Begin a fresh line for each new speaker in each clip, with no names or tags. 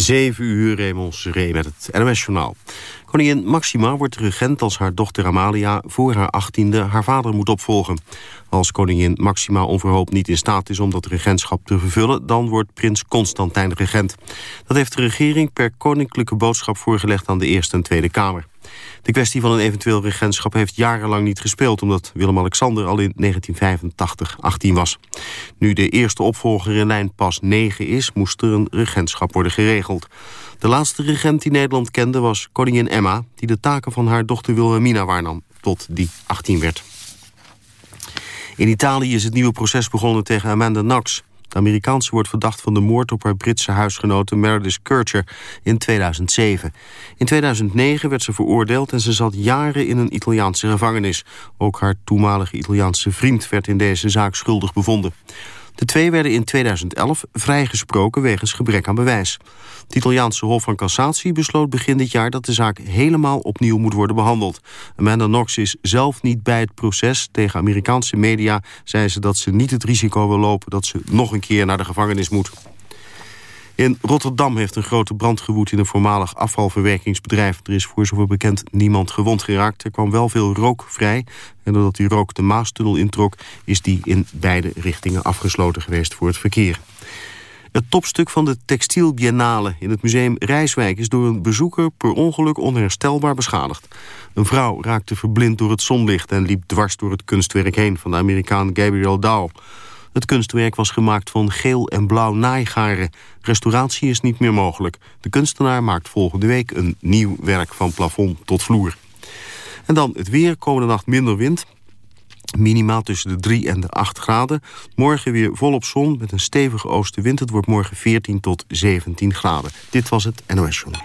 7 uur, Raymond Seré met het NOS-journaal. Koningin Maxima wordt regent als haar dochter Amalia... voor haar achttiende haar vader moet opvolgen. Als koningin Maxima onverhoopt niet in staat is om dat regentschap te vervullen... dan wordt prins Constantijn regent. Dat heeft de regering per koninklijke boodschap voorgelegd... aan de Eerste en Tweede Kamer. De kwestie van een eventueel regentschap heeft jarenlang niet gespeeld... omdat Willem-Alexander al in 1985 18 was. Nu de eerste opvolger in lijn pas 9 is... moest er een regentschap worden geregeld. De laatste regent die Nederland kende was koningin Emma... die de taken van haar dochter Wilhelmina waarnam tot die 18 werd. In Italië is het nieuwe proces begonnen tegen Amanda Knox. De Amerikaanse wordt verdacht van de moord op haar Britse huisgenote Meredith Kircher in 2007. In 2009 werd ze veroordeeld en ze zat jaren in een Italiaanse gevangenis. Ook haar toenmalige Italiaanse vriend werd in deze zaak schuldig bevonden. De twee werden in 2011 vrijgesproken wegens gebrek aan bewijs. Het Italiaanse Hof van Cassatie besloot begin dit jaar... dat de zaak helemaal opnieuw moet worden behandeld. Amanda Knox is zelf niet bij het proces. Tegen Amerikaanse media zei ze dat ze niet het risico wil lopen... dat ze nog een keer naar de gevangenis moet. In Rotterdam heeft een grote brand gewoed in een voormalig afvalverwerkingsbedrijf. Er is voor zover bekend niemand gewond geraakt. Er kwam wel veel rook vrij. En doordat die rook de Maastunnel introk... is die in beide richtingen afgesloten geweest voor het verkeer. Het topstuk van de Textiel Biennale in het museum Rijswijk... is door een bezoeker per ongeluk onherstelbaar beschadigd. Een vrouw raakte verblind door het zonlicht... en liep dwars door het kunstwerk heen van de Amerikaan Gabriel Dow. Het kunstwerk was gemaakt van geel en blauw naaigaren. Restauratie is niet meer mogelijk. De kunstenaar maakt volgende week een nieuw werk van plafond tot vloer. En dan het weer, komende nacht minder wind. Minimaal tussen de 3 en de 8 graden. Morgen weer volop zon met een stevige oostenwind. Het wordt morgen 14 tot 17 graden. Dit was het NOS Journal.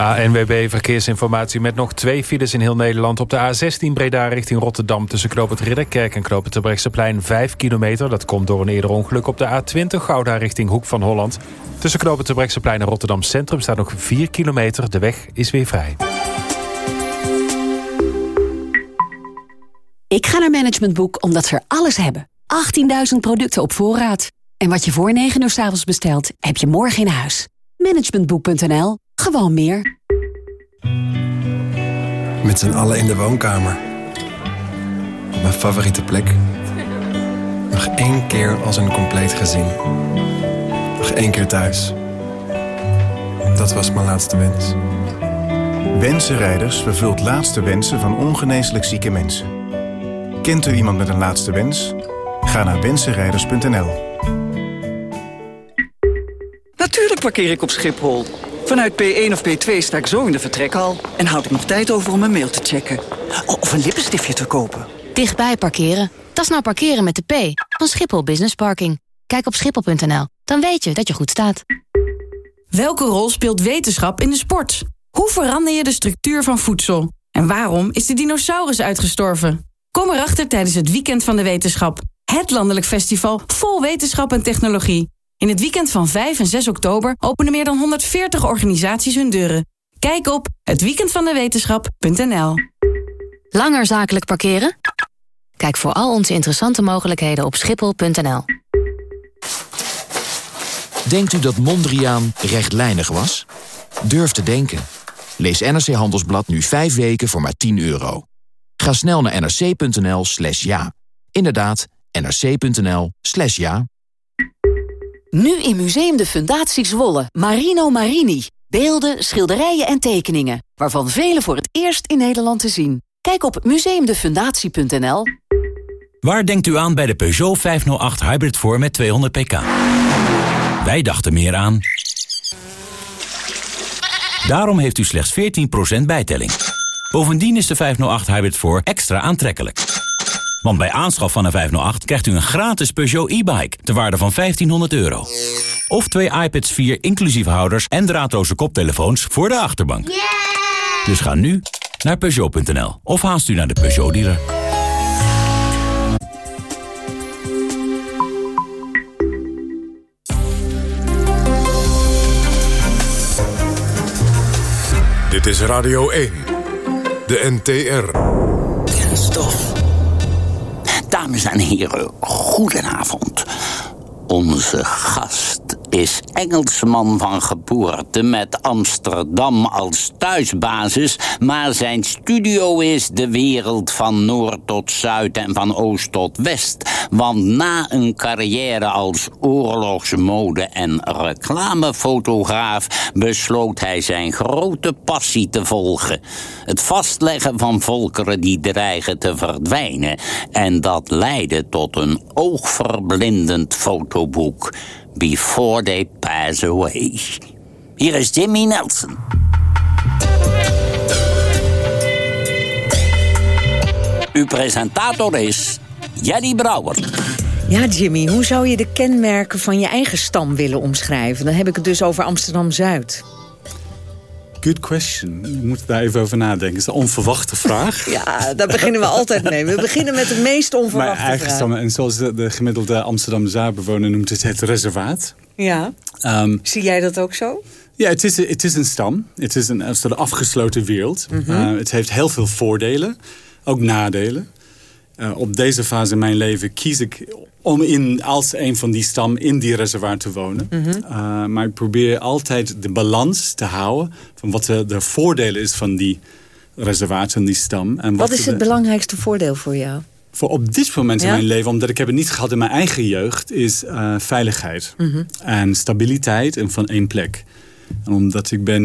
ANWB Verkeersinformatie met nog twee files in heel Nederland. Op de A16 Breda richting Rotterdam tussen Knoop Ridderkerk en Knoop het Terbrechtseplein 5 kilometer. Dat komt door een eerder ongeluk op de A20 Gouda richting Hoek van Holland. Tussen Knoop het Terbrechtseplein en Rotterdam Centrum staat nog 4 kilometer. De weg is weer vrij.
Ik ga naar Management Boek omdat ze er alles hebben. 18.000 producten op voorraad. En wat je voor 9 uur s avonds bestelt, heb je morgen in huis. Managementboek.nl gewoon meer.
Met z'n allen in de woonkamer. Op mijn favoriete plek. Nog één keer als een compleet gezin. Nog één keer thuis. Dat was mijn laatste wens.
Wensenrijders vervult laatste wensen van ongeneeslijk zieke mensen. Kent u iemand met een laatste wens? Ga naar wensenrijders.nl.
Natuurlijk parkeer ik op Schiphol. Vanuit P1 of P2 sta ik zo in de vertrekhal... en houd ik nog tijd over om een mail te checken. Of een lippenstiftje te kopen.
Dichtbij parkeren. Dat is nou parkeren met de P van Schiphol Business Parking. Kijk op schiphol.nl, dan weet je dat je goed staat.
Welke rol speelt wetenschap in de sport? Hoe verander je de structuur van voedsel? En waarom is de dinosaurus uitgestorven? Kom erachter tijdens het Weekend van de Wetenschap. Het landelijk festival vol wetenschap en technologie. In het weekend van 5 en 6 oktober openen meer dan 140 organisaties hun deuren. Kijk op hetweekendvandewetenschap.nl
Langer zakelijk parkeren? Kijk voor al onze interessante mogelijkheden op schiphol.nl.
Denkt u dat Mondriaan rechtlijnig was? Durf te denken. Lees NRC Handelsblad nu 5 weken voor maar 10 euro. Ga snel naar nrc.nl slash ja. Inderdaad, nrc.nl slash ja.
Nu in Museum de Fundatie Zwolle, Marino Marini. Beelden, schilderijen en tekeningen, waarvan vele voor het eerst in Nederland te zien. Kijk op museumdefundatie.nl.
Waar denkt u aan bij de Peugeot 508 Hybrid voor met 200 pk? Wij dachten meer aan... Daarom heeft u slechts 14% bijtelling. Bovendien is de 508 Hybrid voor extra aantrekkelijk. Want bij aanschaf van een 508 krijgt u een gratis Peugeot e-bike... ter waarde van 1500 euro. Of twee iPads 4 inclusief houders en draadloze koptelefoons voor de achterbank. Dus ga nu naar Peugeot.nl of haast u naar de Peugeot-dealer.
Dit is Radio 1, de NTR.
Kenstof. Dames en heren, goedenavond. Onze gast
is Engelsman van geboorte met Amsterdam als thuisbasis, maar zijn studio is de wereld van noord tot zuid en van oost tot west. Want na een carrière als oorlogsmode- en reclamefotograaf besloot hij zijn grote passie te volgen: het vastleggen van volkeren die dreigen te verdwijnen. En dat leidde tot een oogverblindend fotoboek. Before They Pass Away. Hier is Jimmy Nelson. Uw presentator is Jerry Brouwer.
Ja, Jimmy, hoe zou je de kenmerken van je eigen stam willen omschrijven? Dan heb ik het dus over Amsterdam-Zuid.
Good question. Je moet daar even over nadenken. Dat is een onverwachte vraag.
ja, daar beginnen we altijd mee. We beginnen met de meest onverwachte
Mijn eigen
vraag.
stam, en zoals de, de gemiddelde Amsterdam-Zuidbewoner noemt het het reservaat.
Ja.
Ehm,
Zie jij dat ook zo?
ja, het is, het is een stam. Het is een, een soort afgesloten wereld.
Mhm.
Eh, het heeft heel veel voordelen, ook nadelen. Eh, op deze fase in mijn leven kies ik om in, als een van die stam in die reservaat te wonen.
Mhm.
Uh, maar ik probeer altijd de balans te houden... van wat de, de voordelen is van die reservaat, van die stam. En
Wat is
de-
het belangrijkste voordeel voor jou?
voor op dit moment
Ja?
in mijn leven, omdat ik heb het niet gehad in mijn eigen jeugd, is eh, veiligheid.
Mhm.
En stabiliteit en van één plek. En omdat ik ben,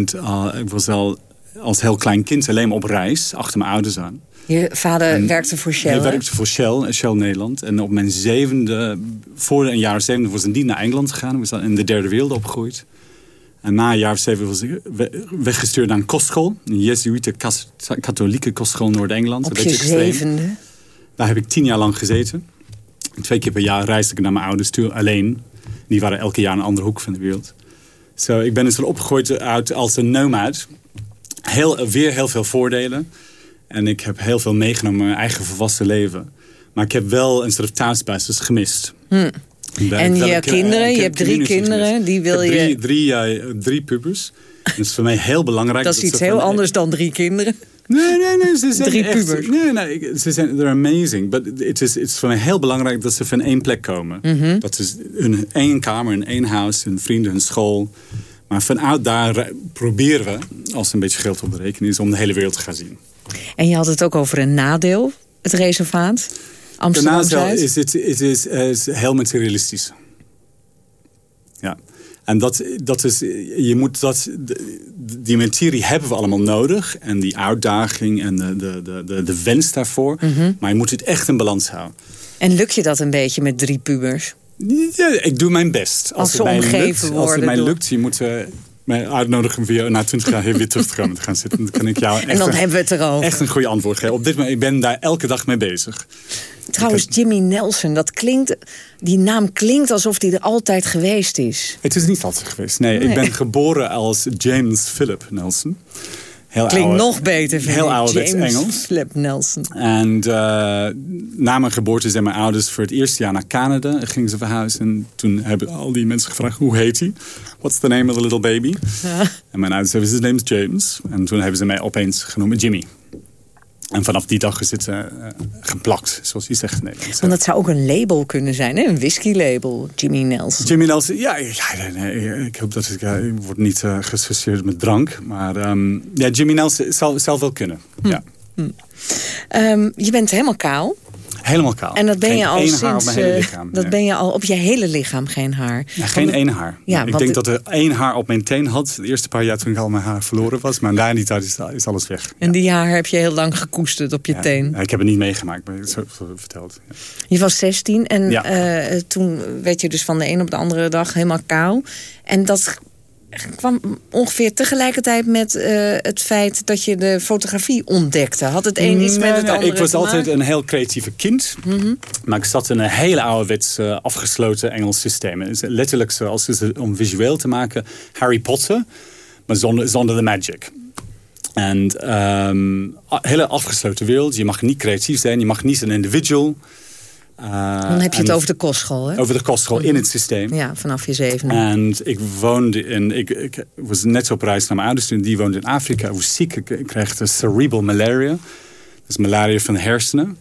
ik was al als heel klein kind alleen maar op reis, achter mijn ouders aan.
Je vader
En
werkte voor Shell.
Hij werkte voor Shell, Shell Nederland. En op mijn zevende, voor een jaar of zeven, was ik niet naar Engeland gegaan. We zijn in de derde wereld opgegroeid. En na een jaar of zeven was ik we- weggestuurd naar een kostschool. Een jezuïte katholieke kostschool Noord-Engeland.
Op je zevende.
Daar heb ik tien jaar lang gezeten. Twee keer per jaar reisde ik naar mijn ouders toe, alleen. Die waren elke jaar in een andere hoek van de wereld. Zo, ik ben dus opgegroeid uit als een nomad. Heel, weer heel veel voordelen. En ik heb heel veel meegenomen in mijn eigen volwassen leven. Maar ik heb wel een soort thuisbasis gemist.
Hm.
Ben-
En je kinderen, je
heb
hebt drie kinderen,
gemist.
die wil
drie,
je-
Drie, eh, drie pubers. Dat is voor mij heel belangrijk.
Dat is iets heel anders dan drie kinderen.
Nee, nee, nee. Ze zijn
Drie
echt,
pubers.
Nee, nee. Ze zijn they're amazing. But het is, het is voor mij heel belangrijk dat ze van één plek komen.
Mhm.
Dat is hun één kamer, hun één huis, hun vrienden, hun school. Maar vanuit daar eh, proberen we, als er een beetje geld op de rekening is, om de hele wereld te gaan zien.
En je had het ook over een nadeel, het reservaat.
Daarnaast
Amsterdam-Zuid.
is het is, is heel materialistisch. Ja. En dat, dat is, je moet dat, de- die materie hebben we allemaal nodig. En die uitdaging en de, de, de, de, de wens daarvoor.
Mhm.
Maar je moet het echt in balans houden.
En lukt je dat een beetje met drie pubers?
Ja, ik doe mijn best.
Als
het
ze
mij lukt, Als het mij
door-
lukt, je moet eh, mij uitnodigen om na 20 jaar weer terug te komen te gaan zitten. Dan kan ik jou echt,
En dan
een-
hebben we het erover.
echt een goede antwoord geven. Op dit moment, ik ben daar elke dag mee bezig.
Trouwens, Jimmy Nelson, dat klinkt, die naam klinkt alsof die er altijd geweest is.
Het is niet altijd geweest. Nee,
Nee.
ik ben geboren als James Philip Nelson. Heel
Klinkt
oude-
nog beter, vind
Heel
ik.
ouderwets
James
Engels.
Philip Nelson.
En eh, na mijn geboorte zijn mijn ouders voor het eerste jaar naar Canada. Gingen ze verhuizen. En toen hebben al die mensen gevraagd, hoe heet hij? What's the name of the little baby? En mijn ouders zeiden, his name is James. En toen hebben ze mij opeens genoemd Jimmy. En vanaf die dag is het eh, geplakt, zoals je zegt Nederland.
Want dat zou ook een label kunnen zijn, hè? een whisky-label. Jimmy Nelson.
Jimmy Nelson, ja, ja nee, nee, ik hoop dat ik, ik word niet geassocieerd met drank. Maar ehm, ja, Jimmy Nelson zal, zal wel kunnen. Ja.
Ehm, je bent helemaal kaal.
Helemaal kaal.
En dat ben
Geen
je al
één
sinds...
haar op mijn hele
eh,
lichaam.
dat
nee.
ben je al op je hele lichaam, geen haar.
Ja, geen één haar.
Ja,
ik denk dat er één haar op mijn teen had. De eerste paar jaar toen ik al mijn haar verloren was. Maar na die tijd is, is alles weg.
En die haar heb je heel lang gekoesterd op je teen.
Ik heb het niet meegemaakt, maar zo verteld.
Je was 16 en eh, toen werd je dus van de een op de andere dag helemaal kaal. En dat kwam ongeveer tegelijkertijd met eh, het feit dat je de fotografie ontdekte. Had het een iets
Nee,
met het andere
Ik was altijd?
Mhm.
een heel creatieve kind. Maar ik zat in een hele ouderwets eh, afgesloten Engels systeem. Het is letterlijk zoals is het om visueel te maken. Harry Potter, maar zonder, zonder de magic. En a- hele afgesloten wereld. Je mag niet creatief zijn. Je mag niet een individual. Eh,
Dan heb je het over de kostschool, hè?
Over de kostschool in het systeem.
Ja, vanaf je zevende.
En ik woonde in, ik, ik was net op reis naar mijn ouders toen. Die woonden in Afrika. Ik was ziek. Ik, kreeg de cerebral malaria. Dat is malaria van de hersenen.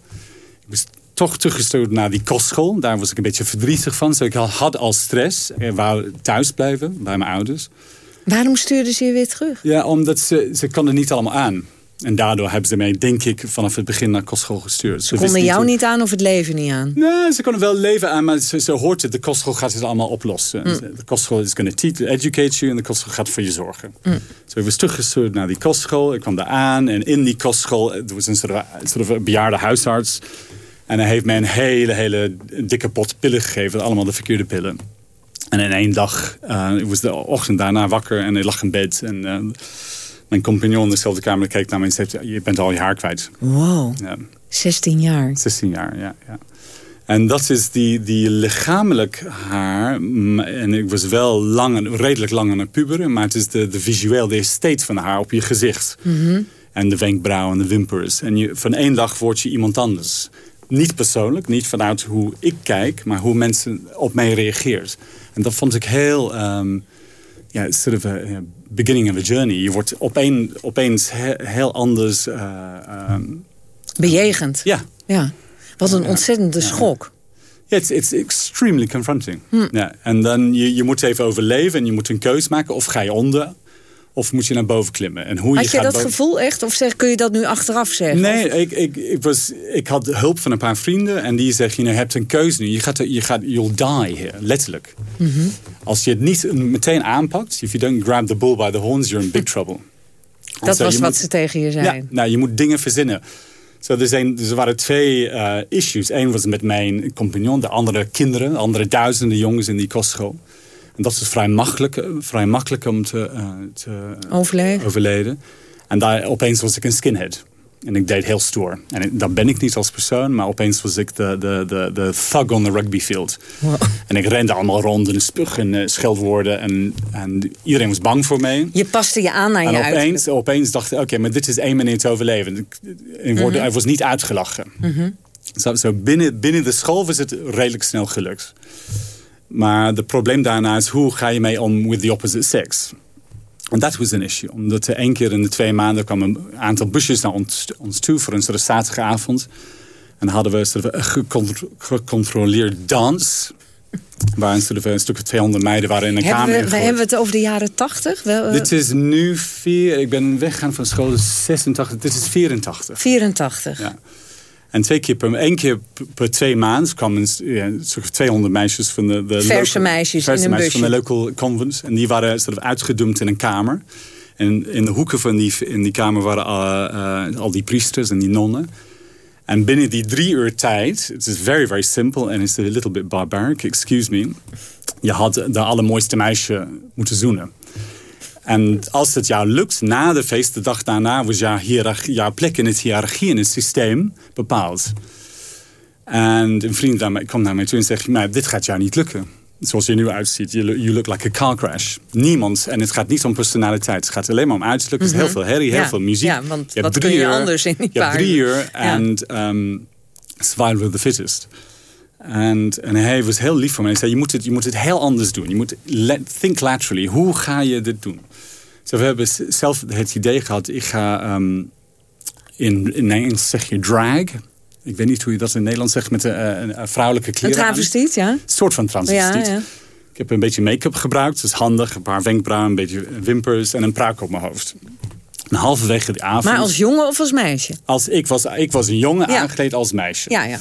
Ik was toch teruggestuurd naar die kostschool. Daar was ik een beetje verdrietig van. Dus ik had al stress. Ik wou thuis blijven bij mijn ouders.
Waarom stuurden ze je weer terug?
Ja, omdat ze, ze konden niet allemaal aan. En daardoor hebben ze mij, denk ik, vanaf het begin naar kostschool gestuurd.
Ze, konden jou niet aan of het leven niet aan?
Nee, ze konden wel leven aan, maar ze, ze hoort het. De kostschool gaat het allemaal oplossen. Mm. De kostschool is going to educate you en de kostschool gaat voor je zorgen. Mm. Dus ik was teruggestuurd naar die kostschool. Ik kwam daar aan en in die kostschool, er was een soort, soort of bejaarde huisarts. En hij heeft mij een hele, hele dikke pot pillen gegeven. Allemaal de verkeerde pillen. En in één dag, uh, ik was de ochtend daarna wakker en ik lag in bed. En uh, mijn compagnon in dezelfde kamer keek naar me en zei... je bent al je haar kwijt.
Wow, ja. 16 jaar.
16 jaar, ja. ja. En dat is die, die lichamelijk haar. En ik was wel lang, redelijk lang aan het puberen. Maar het is de, de visueel, de estate van haar op je gezicht. Mm -hmm. En de wenkbrauwen en de wimpers. En je, van één dag word je iemand anders. Niet persoonlijk, niet vanuit hoe ik kijk, maar hoe mensen op mij reageert. En dat vond ik heel, um, ja, sort of a, beginning of a journey. Je wordt opeen, opeens he, heel anders... Uh, um,
Bejegend.
Ja.
ja. Wat een ontzettende schok.
Ja, it's, it's extremely confronting. Hm. Ja, en dan je, je moet even overleven en je moet een keus maken. Of ga je onder of moet je naar boven klimmen? En hoe
had
je,
je
gaat
dat
boven...
gevoel echt? Of zeg, kun je dat nu achteraf zeggen?
Nee, ik, ik, ik, was, ik had hulp van een paar vrienden. En die zeggen, je hebt een keuze nu. Je gaat, je gaat, you'll die here, letterlijk. Mm -hmm. Als je het niet meteen aanpakt. If you don't grab the bull by the horns, you're in big trouble.
Dat was wat moet, ze tegen je zeiden?
Ja, nou, je moet dingen verzinnen. So, er, zijn, er waren twee uh, issues. Eén was met mijn compagnon. De andere kinderen. andere duizenden jongens in die kostschool. En dat is vrij makkelijk, vrij makkelijk om te, uh, te
overleden.
overleden. En daar opeens was ik een skinhead. En ik deed heel stoer. En ik, dat ben ik niet als persoon, maar opeens was ik de, de, de, de thug on the rugbyfield. Wow. En ik rende allemaal rond en spug en uh, scheldwoorden. En, en iedereen was bang voor mij.
Je paste je aan aan
en
je
opeens,
uiterlijk.
opeens dacht ik, oké, maar dit is één manier te overleven. Ik, ik, word, mm -hmm. was niet uitgelachen. Mm -hmm. so binnen, binnen de school was het redelijk snel gelukt. Maar het probleem daarna is hoe ga je mee om with the opposite sex? En dat was een issue. Omdat er één keer in de twee maanden kwamen een aantal busjes naar ons, ons toe voor een soort zaterdagavond. En dan hadden we een soort gecontroleerd dans. Waar een, soort of een stuk of 200 meiden waren in een
hebben
kamer.
We, we hebben het over de jaren 80? Wel, uh...
Dit is nu vier. Ik ben weggegaan van school, dus 86. Dit is 84.
84.
Ja. En twee keer per, één keer per twee maanden kwamen ja, 200 meisjes van de, de
verse
local,
meisjes
verse
in een
meisjes van de local convent. En die waren soort of uitgedumpt in een kamer. En in de hoeken van die, in die kamer waren uh, uh, al die priesters en die nonnen. En binnen die drie uur tijd, het is very, very simple and it's a little bit barbaric, excuse me. Je had de allermooiste meisje moeten zoenen. En als het jou lukt, na de feest, de dag daarna... was jouw, jouw plek in het hiërarchie, in het systeem bepaald. En een vriend komt naar mij toe en zegt... maar dit gaat jou niet lukken. Zoals je nu uitziet, you look like a car crash. Niemand, en het gaat niet om personaliteit. Het gaat alleen maar om uiterlijk. Er is heel veel herrie, heel
ja.
veel muziek.
Ja, want je wat kun je
uur,
anders in die
Je hebt
paar
drie uur
Ja.
en um, survival of the fittest. En, en hij was heel lief voor mij. Hij zei, je moet het, je moet het heel anders doen. Je moet let, think laterally. Hoe ga je dit doen? So, we hebben zelf het idee gehad, ik ga um, in, in Engels zeg je drag. Ik weet niet hoe je dat in Nederland zegt met een, een vrouwelijke
Een
kleren.
travestiet, ja?
Een soort van.
Ja, ja.
Ik heb een beetje make-up gebruikt, dat is handig. Een paar wenkbrauwen, een beetje wimpers en een pruik op mijn hoofd. En halverwege die avond...
Maar als jongen of als meisje?
Als ik, was, ik was een jongen
Ja.
aangekleed als meisje.
Ja, ja.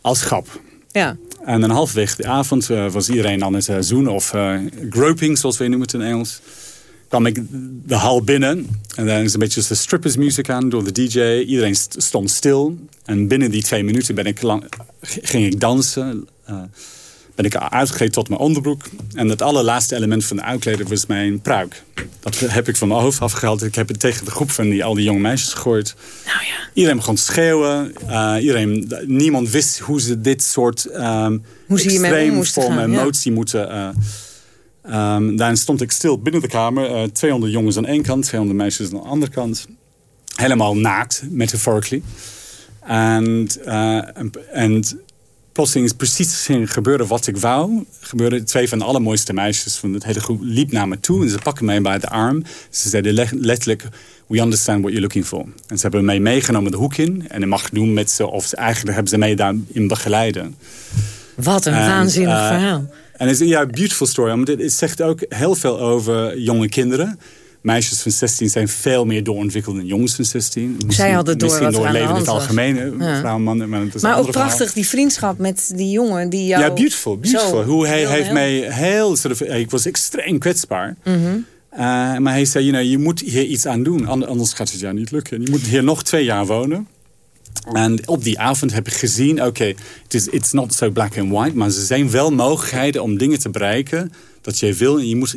Als grap.
ja.
En dan halverwege de avond uh, was iedereen aan het uh, zoenen of groping, zoals we noemen het in Engels. Kwam ik de hal binnen en dan is een beetje de strippers muziek aan door de DJ. Iedereen st stond stil en binnen die twee minuten ben ik lang, ging ik dansen. ben ik uitgekleed tot mijn onderbroek. En het allerlaatste element van de uitkleden was mijn pruik. Dat heb ik van mijn hoofd afgehaald. Ik heb het tegen de groep van die, al die jonge meisjes gegooid.
Nou ja.
Iedereen begon te schreeuwen. Uh, iedereen, niemand wist hoe ze dit soort um,
Hoe
extreem vorm
ja.
emotie moeten... Uh, um, daarin stond ik stil binnen de kamer. Uh, 200 jongens aan één kant, 200 meisjes aan de andere kant. Helemaal naakt, metaphorically. En, uh, en plotseling is precies ging gebeuren wat ik wou. Gebeurde twee van de allermooiste meisjes van het hele groep liep naar me toe. En ze pakken mij bij de arm. Ze zeiden letterlijk, we understand what you're looking for. En ze hebben mij meegenomen de hoek in. En ik mag doen met ze, of eigenlijk hebben ze mij daarin begeleiden.
Wat een waanzinnig uh, verhaal.
En het is ja, beautiful story. Want het zegt ook heel veel over jonge kinderen meisjes van 16 zijn veel meer doorontwikkeld dan jongens van 16. Misschien,
Zij hadden door
misschien door leven in het algemeen.
Ja.
Maar het is
Maar
een
ook
verhaal.
prachtig, die vriendschap met die jongen die jou...
Ja, beautiful. beautiful. Hoe hij heeft
heel-
mij heel... Of, ik was extreem kwetsbaar.
Mhm.
Uh, maar hij zei, you know, je moet hier iets aan doen. Ander- Anders gaat het jou niet lukken. Je moet hier nog twee jaar wonen. En op die avond heb ik gezien, oké, het is it's not so black and white. Maar er zijn wel mogelijkheden om dingen te bereiken dat jij wil. En je moet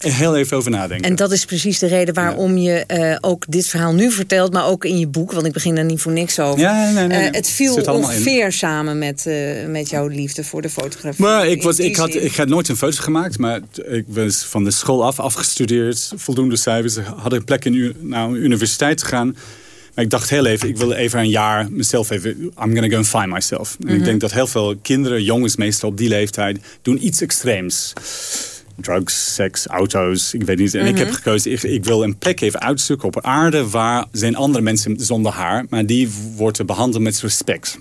er heel even over nadenken.
En dat is precies de reden waarom je eh, ook dit verhaal nu vertelt... maar ook in je boek, want ik begin er niet voor niks over.
Ja, nee, nee, nee.
Eh, het viel
in.
ongeveer samen met, eh, met jouw liefde voor de fotografie.
Maar ik, was, ik, had,
zin.
ik had nooit een foto gemaakt, maar ik was van de school af afgestudeerd. Voldoende cijfers, had een plek in u, naar een universiteit te gaan. Maar ik dacht heel even, ik wil even een jaar mezelf even... I'm gonna go and find myself. En
Mhm.
ik denk dat heel veel kinderen, jongens meestal op die leeftijd... doen iets extreems. Drugs, seks, auto's, ik weet niet. En ik heb
Mhm.
gekozen, ik, ik wil een plek even uitzoeken op aarde... waar zijn andere mensen zonder haar, maar die worden behandeld met respect.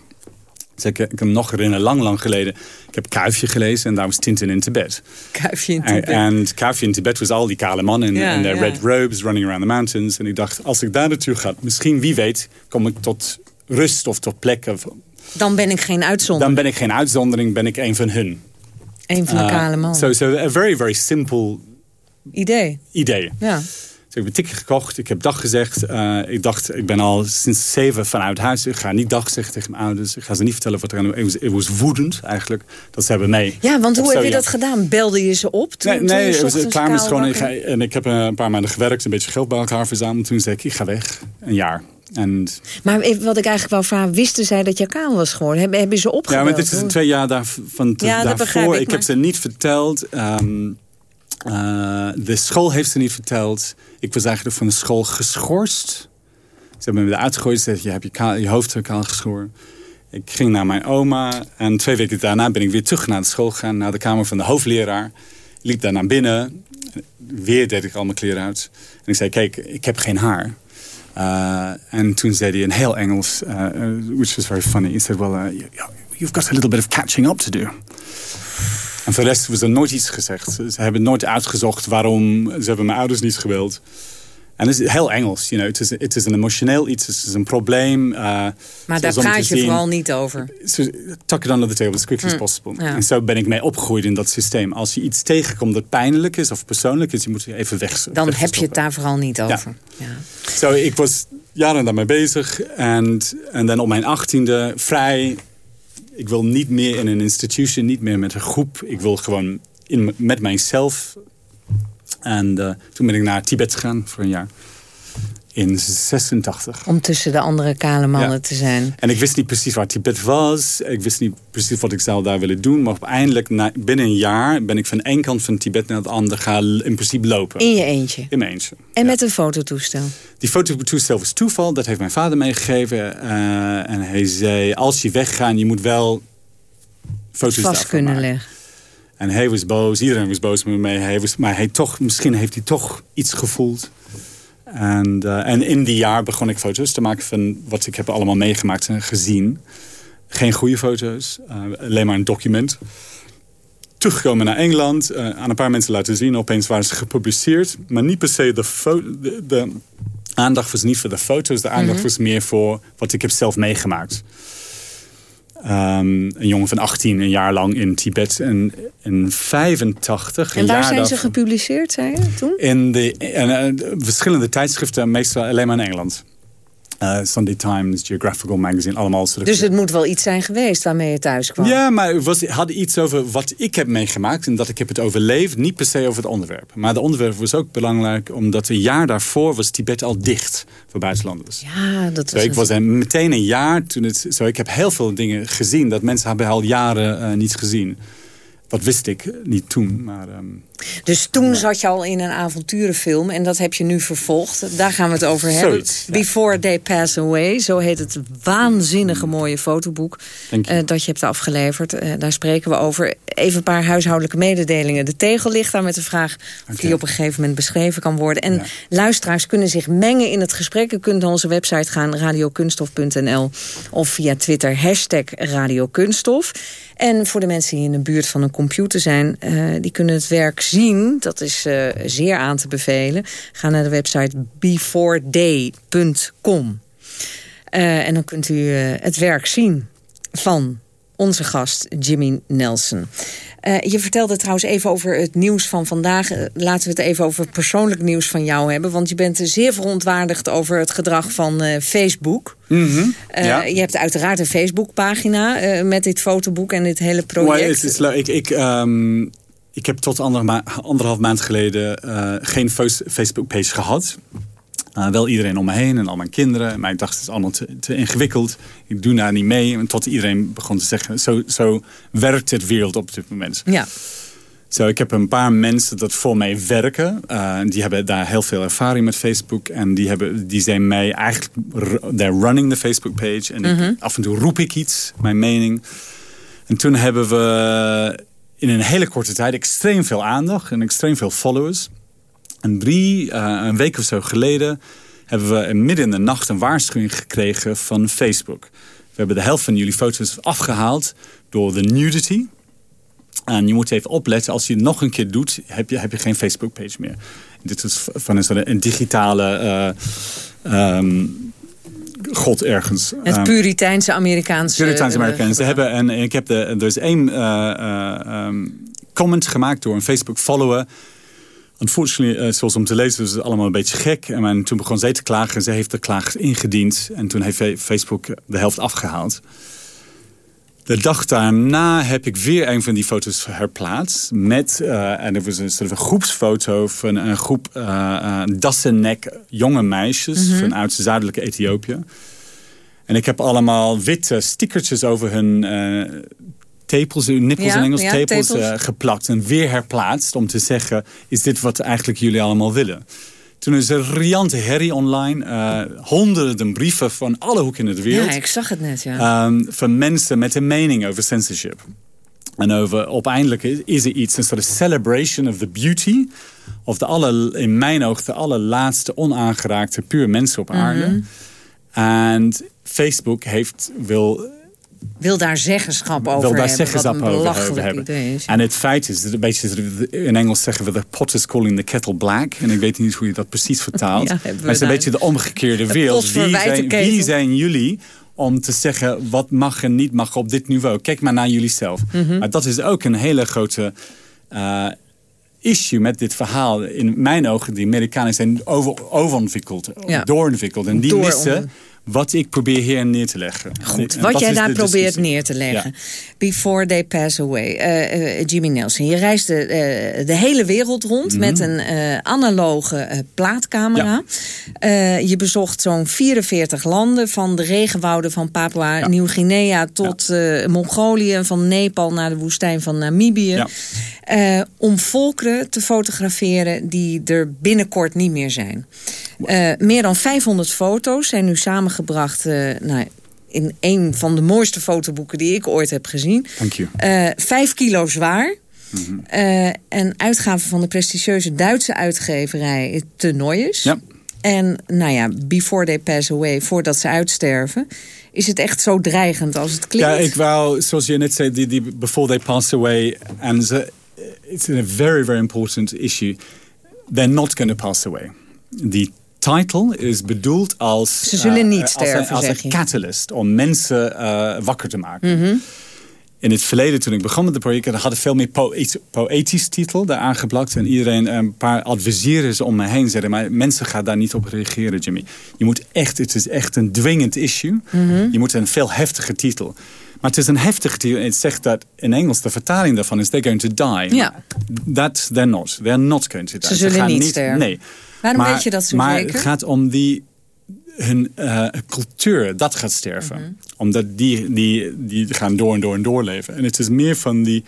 Dus ik, ik heb me nog herinneren, lang, lang geleden... ik heb Kuifje gelezen en daar was Tintin in Tibet.
Kuifje in
En,
Tibet.
en Kuifje in Tibet was al die kale mannen
Ja,
en de
ja.
red robes running around the mountains. En ik dacht, als ik daar naartoe ga, misschien, wie weet... kom ik tot rust of tot plek. Of,
Dan ben ik geen uitzondering.
dan ben ik geen uitzondering, ben ik een van hun.
Een van de
Uh,
kale mannen.
So, so a very, very simple
Idee.
idee.
Ja.
Dus ik heb een ticket gekocht, ik heb dag gezegd. Eh, ik dacht, ik ben al sinds zeven vanuit huis. Ik ga niet dag zeggen tegen mijn ouders. Ik ga ze niet vertellen wat er aan de... Ik was, ik was woedend eigenlijk, dat ze hebben mee.
Ja, want hoe heb je
ja.
dat gedaan? Belde je ze op? Toen,
Nee,
toen
nee
je
klaar. Ik
wakker-
ga- En ik heb eh, een paar maanden gewerkt, een beetje geld bij elkaar verzameld. Toen zei ik, ik ga weg. Een jaar. En,
Maar wat ik eigenlijk wou vragen, wisten zij dat je kaal was geworden? Hebben, hebben ze opgebeld?
ja, maar dit is twee jaar daar, van
Ja,
daarvoor.
ik,
Ik, heb ze niet verteld. Ehm, eh, de school heeft ze niet verteld. Ik was eigenlijk van de school geschorst. Ze hebben me eruit gegooid. Ze je hebt je, kaal, je hoofd kaal geschoren. Ik ging naar mijn oma. En twee weken daarna ben ik weer terug naar de school gegaan. Naar de kamer van de hoofdleraar. Liep daar naar binnen. Weer deed ik al mijn kleren uit. En ik zei, kijk, ik heb geen haar. Uh, en toen zei hij in heel Engels, uh, which was very funny. He said, well, you- you've got a little bit of catching up to do. En voor de rest was er nooit iets gezegd. Ze hebben nooit uitgezocht waarom. Ze hebben mijn ouders niet gebeld. En het is heel Engels. You know, het, is, het is een emotioneel iets. Het is een probleem. uh,
Maar daar praat je
zien-
vooral niet over.
So, tuck it under the table as quickly
Hm,
as possible.
ja.
En zo ben ik mee opgegroeid in dat systeem. Als je iets tegenkomt dat pijnlijk is of persoonlijk is... je moet je even weg.
Dan heb je het daar vooral niet over.
Ja. Zo, ik was jaren daarmee bezig. En, en dan op mijn achttiende vrij. Ik wil niet meer in een institution, niet meer met een groep. Ik wil gewoon in, met mijzelf. En eh, toen ben ik naar Tibet gegaan voor een jaar. In 86.
Om tussen de andere kale mannen
Ja.
te zijn.
En ik wist niet precies waar Tibet was. Ik wist niet precies wat ik zou daar willen doen. Maar uiteindelijk, na, binnen een jaar, ben ik van één kant van Tibet naar het andere gaan in principe lopen.
In je eentje.
In mijn eentje.
En met een fototoestel.
Die fototoestel was toeval. Dat heeft mijn vader meegegeven. Eh, en hij zei, als je weggaat, je moet wel foto's
Vast kunnen
maken.
leggen.
En hij was boos. Iedereen was boos met me. Hij was, maar hij toch, misschien heeft hij toch iets gevoeld. En, eh, en in die jaar begon ik foto's te maken van wat ik heb allemaal meegemaakt en gezien. Geen goede foto's. eh, alleen maar een document. Teruggekomen naar Engeland. eh, aan een paar mensen laten zien. Opeens waren ze gepubliceerd. Maar niet per se de, de aandacht was niet voor de foto's. De aandacht
Mhm.
was meer voor wat ik heb zelf meegemaakt. Ehm, een jongen van 18, een jaar lang in Tibet. En in 85,
En waar zijn ze gepubliceerd, zei je toen?
in de eh, verschillende tijdschriften, meestal alleen maar in Engeland. Eh, Sunday Times, Geographical Magazine, allemaal soort
Dus het moet wel iets zijn geweest waarmee je thuis kwam.
Ja, maar het was, had iets over wat ik heb meegemaakt en dat ik heb het overleefd. Niet per se over het onderwerp. Maar het onderwerp was ook belangrijk omdat een jaar daarvoor was Tibet al dicht voor buitenlanders.
Ja, dat
Zo,
was...
ik was er meteen een jaar toen het. Zo, ik heb heel veel dingen gezien dat mensen hebben al jaren eh, niet gezien. Dat wist ik niet toen. Maar ehm,
Dus toen zat je al in een avonturenfilm en dat heb je nu vervolgd. Daar gaan we het over hebben.
Zoiets, ja.
Before They Pass Away, zo heet het waanzinnige mooie fotoboek eh, dat je hebt afgeleverd. Eh, daar spreken we over. Even een paar huishoudelijke mededelingen. De tegel ligt daar met de vraag of die op een gegeven moment beschreven kan worden. En luisteraars kunnen zich mengen in het gesprek. U kunt naar onze website gaan, radiokunstof.nl of via Twitter hashtag radiokunststof. En voor de mensen die in de buurt van een computer zijn... eh, die kunnen het werk zien. Dat is eh, zeer aan te bevelen. Ga naar de website beforeday.com. Eh, en dan kunt u eh, het werk zien van onze gast Jimmy Nelson. Eh, je vertelde trouwens even over het nieuws van vandaag. Laten we het even over persoonlijk nieuws van jou hebben. Want je bent zeer verontwaardigd over het gedrag van Facebook.
Mhm, ja.
Je hebt uiteraard een Facebookpagina met dit fotoboek en dit hele project.
Maar het is leuk. Ik, ik, ehm, ik heb tot anderhalf maand geleden eh, geen Facebook-page gehad. Eh, wel iedereen om me heen en al mijn kinderen. Maar ik dacht, het is allemaal te, te ingewikkeld. Ik doe daar niet mee. En tot iedereen begon te zeggen, zo, zo werkt het wereld op dit moment.
Ja.
Zo, ik heb een paar mensen dat voor mij werken. Eh, die hebben daar heel veel ervaring met Facebook. En die, hebben, die zijn mij eigenlijk... They're running the Facebook page. En ik-
Mhm.
af en toe roep ik iets, mijn mening. En toen hebben we in een hele korte tijd extreem veel aandacht. En extreem veel followers. En drie, eh, een week of zo geleden... hebben we midden in de nacht een waarschuwing gekregen van Facebook. We hebben de helft van jullie foto's afgehaald door de nudity... En je moet even opletten, als je het nog een keer doet, heb je, heb je geen Facebook-page meer. Dit is van een, soort- een digitale eh, ehm, god ergens.
Het
Ehm,
Puriteinse Amerikaanse...
Puriteinse
eh,
Amerikanen. Ze hebben, en ik heb de, er is één eh, eh, ehm, comment gemaakt door een Facebook-follower. Unfortunately, eh, zoals om te lezen, is het allemaal een beetje gek. En toen begon zij te klagen. Ze heeft de klaag ingediend. En toen heeft Facebook de helft afgehaald. De dag daarna heb ik weer een van die foto's herplaatst. Met, eh, en er was een soort van groepsfoto van een groep uh, uh, dassennek jonge meisjes
Mhm.
vanuit zuidelijke Ethiopië. En ik heb allemaal witte stickertjes over hun eh, tepels, nippels
Ja,
in Engels,
ja,
tepels,
tepels.
eh, geplakt. En weer herplaatst om te zeggen, is dit wat eigenlijk jullie allemaal willen? Toen is er riante herrie online. eh, honderden brieven van alle hoeken in de wereld.
Ja, ik zag het net, ja.
Ehm, van mensen met een mening over censorship. En over, uiteindelijk is- is er iets, een soort celebration of the beauty... of de alle, in mijn oog de allerlaatste onaangeraakte puur mensen op aarde.
Mhm.
En Facebook heeft, wil,
Wil daar zeggenschap over
wil daar
hebben.
zeggenschap
wat een
over,
belachelijk
hebben.
idee is.
En het feit is, dat een beetje, in Engels zeggen we... the pot is calling the kettle black. En ik weet niet hoe je dat precies vertaalt.
Ja,
maar het is een beetje de omgekeerde
De
wereld. Wie zijn, wie zijn jullie om te zeggen wat mag en niet mag op dit niveau? Kijk maar naar jullie zelf.
Mhm.
Maar dat is ook een hele grote... eh, issue met dit verhaal. In mijn ogen, de Amerikanen zijn over, overontwikkeld,
Ja.
doorontwikkeld. En die
Door-
missen wat ik probeer hier neer te leggen.
Goed,
En
wat jij daar probeert neer te leggen.
Ja.
Before they pass away. Eh, eh, Jimmy Nelson, je reisde eh, de hele wereld rond
Mhm.
met een analoge plaatcamera. Eh, je bezocht zo'n 44 landen, van de regenwouden van Papua Nieuw-Guinea tot Mongolië, van Nepal naar de woestijn van Namibië.
Ja.
Om volkeren te fotograferen die er binnenkort niet meer zijn. Meer dan 500 foto's zijn nu samengebracht eh, nou, in een van de mooiste fotoboeken die ik ooit heb gezien.
Dank je.
Eh, vijf kilo zwaar.
Mhm.
Eh, en uitgave van de prestigieuze Duitse uitgeverij Te Noyes.
Ja.
En nou ja, before they pass away, voordat ze uitsterven... is het echt zo dreigend als het klinkt.
Ja, ik wou, zoals je net zei, die, die before they pass away, and ze, it's a very, very important issue. They're not going to pass away. Die title is bedoeld als...
Ze zullen
eh,
niet
als
sterven,
een, als
zeg
een catalyst om mensen eh, wakker te maken.
Mhm.
In het verleden, toen ik begon met de projecten, hadden veel meer poëtisch, poëtisch titel daar aangeplakt. En iedereen, een paar adviseurs om me heen zeiden, maar mensen gaan daar niet op reageren, Jimmy. Je moet echt, het is echt een dwingend issue.
Mhm.
Je moet een veel heftiger titel. Maar het is een heftige titel. En het zegt dat in Engels de vertaling daarvan is they're going to die.
Ja.
That they're not. They're not going to die.
Ze zullen
gaan
niet sterven.
Nee.
Waarom
maar,
weet je dat zo
maar
zeker?
het gaat om die hun eh, cultuur, dat gaat sterven.
Mhm.
Omdat die, die, die gaan door en door en door leven. En het is meer van die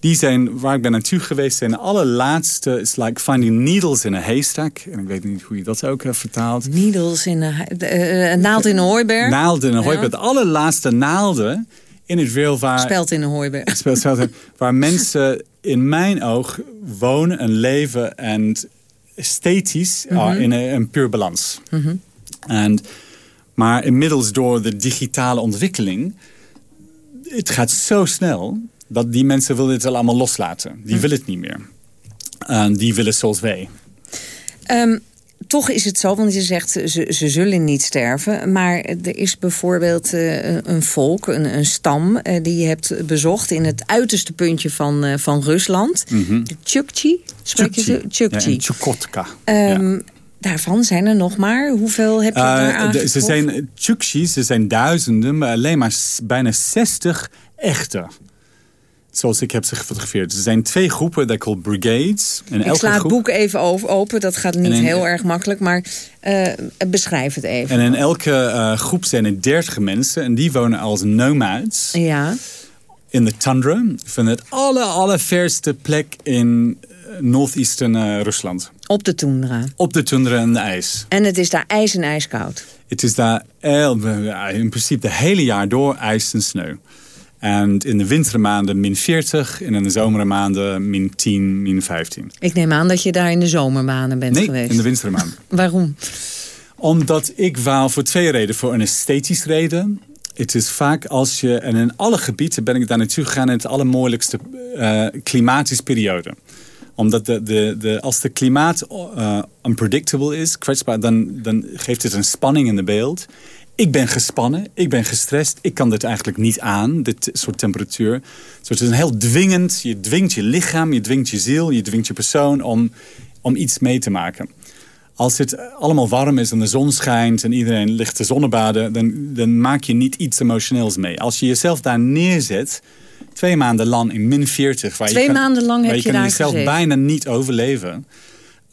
Die zijn, waar ik ben naartoe geweest, zijn de allerlaatste... is like finding needles in a haystack. En ik weet niet hoe je dat ook uh, vertaalt.
Needles in een uh, naald in een hooiberg.
Naald in een hooiberg. De allerlaatste naalden in het wereld waar...
Speld in een hooiberg.
Speld, speld, waar mensen in mijn oog wonen en leven en esthetisch mm -hmm. uh, in een, een puur balans.
Mm -hmm.
En, maar inmiddels door de digitale ontwikkeling... het gaat zo snel dat die mensen willen het allemaal loslaten. Die
Hm.
willen het niet meer. En die willen zoals wij.
Um, toch is het zo, want je zegt ze, ze zullen niet sterven. Maar er is bijvoorbeeld uh, een volk, een, een stam... Uh, die je hebt bezocht in het uiterste puntje van, uh, van Rusland.
Mm -hmm.
De Chukchi. Spreek je ze? Chukchi.
Ja, Chukotka.
Um,
ja.
Daarvan zijn er nog maar. Hoeveel heb je daar aangetroffen?
Ze zijn Chukchis, ze zijn duizenden, maar alleen maar bijna 60 echte zoals ik heb ze gefotografeerd. Er zijn twee groepen, dat called brigades. En
ik sla het groep... boek even open, dat gaat niet in... heel erg makkelijk, maar uh, beschrijf het even.
En in elke uh, groep zijn er dertig mensen en die wonen als nomads.
Ja.
In de tundra, van het aller, allerverste plek in Northeastern uh, Rusland.
Op de tundra?
Op de tundra en de ijs.
En het is daar ijs en ijskoud?
Het is daar in principe de hele jaar door ijs en sneeuw. En in de wintermaanden min 40 en in de zomermaanden min 10, min 15.
Ik neem aan dat je daar in de zomermaanden bent
nee,
geweest.
in de wintermaanden.
Waarom?
Omdat ik wou voor twee redenen. Voor een esthetisch reden. Het is vaak als je, en in alle gebieden ben ik daar naartoe gegaan in het allermoeilijkste uh, klimatische periode omdat de, de, de, als de klimaat uh, unpredictable is, kwetsbaar, dan, dan geeft het een spanning in de beeld ik ben gespannen, ik ben gestrest, ik kan dit eigenlijk niet aan, dit soort temperatuur. Dus het is een heel dwingend, je dwingt je lichaam, je dwingt je ziel, je dwingt je persoon om, om iets mee te maken. Als het allemaal warm is en de zon schijnt en iedereen ligt te zonnebaden, dan, dan maak je niet iets emotioneels mee. Als je jezelf daar neerzet, twee maanden lang in min 40, waar
twee
je, kan,
maanden lang
waar
heb
je,
je
kan
daar
jezelf
gezeten.
bijna niet overleven.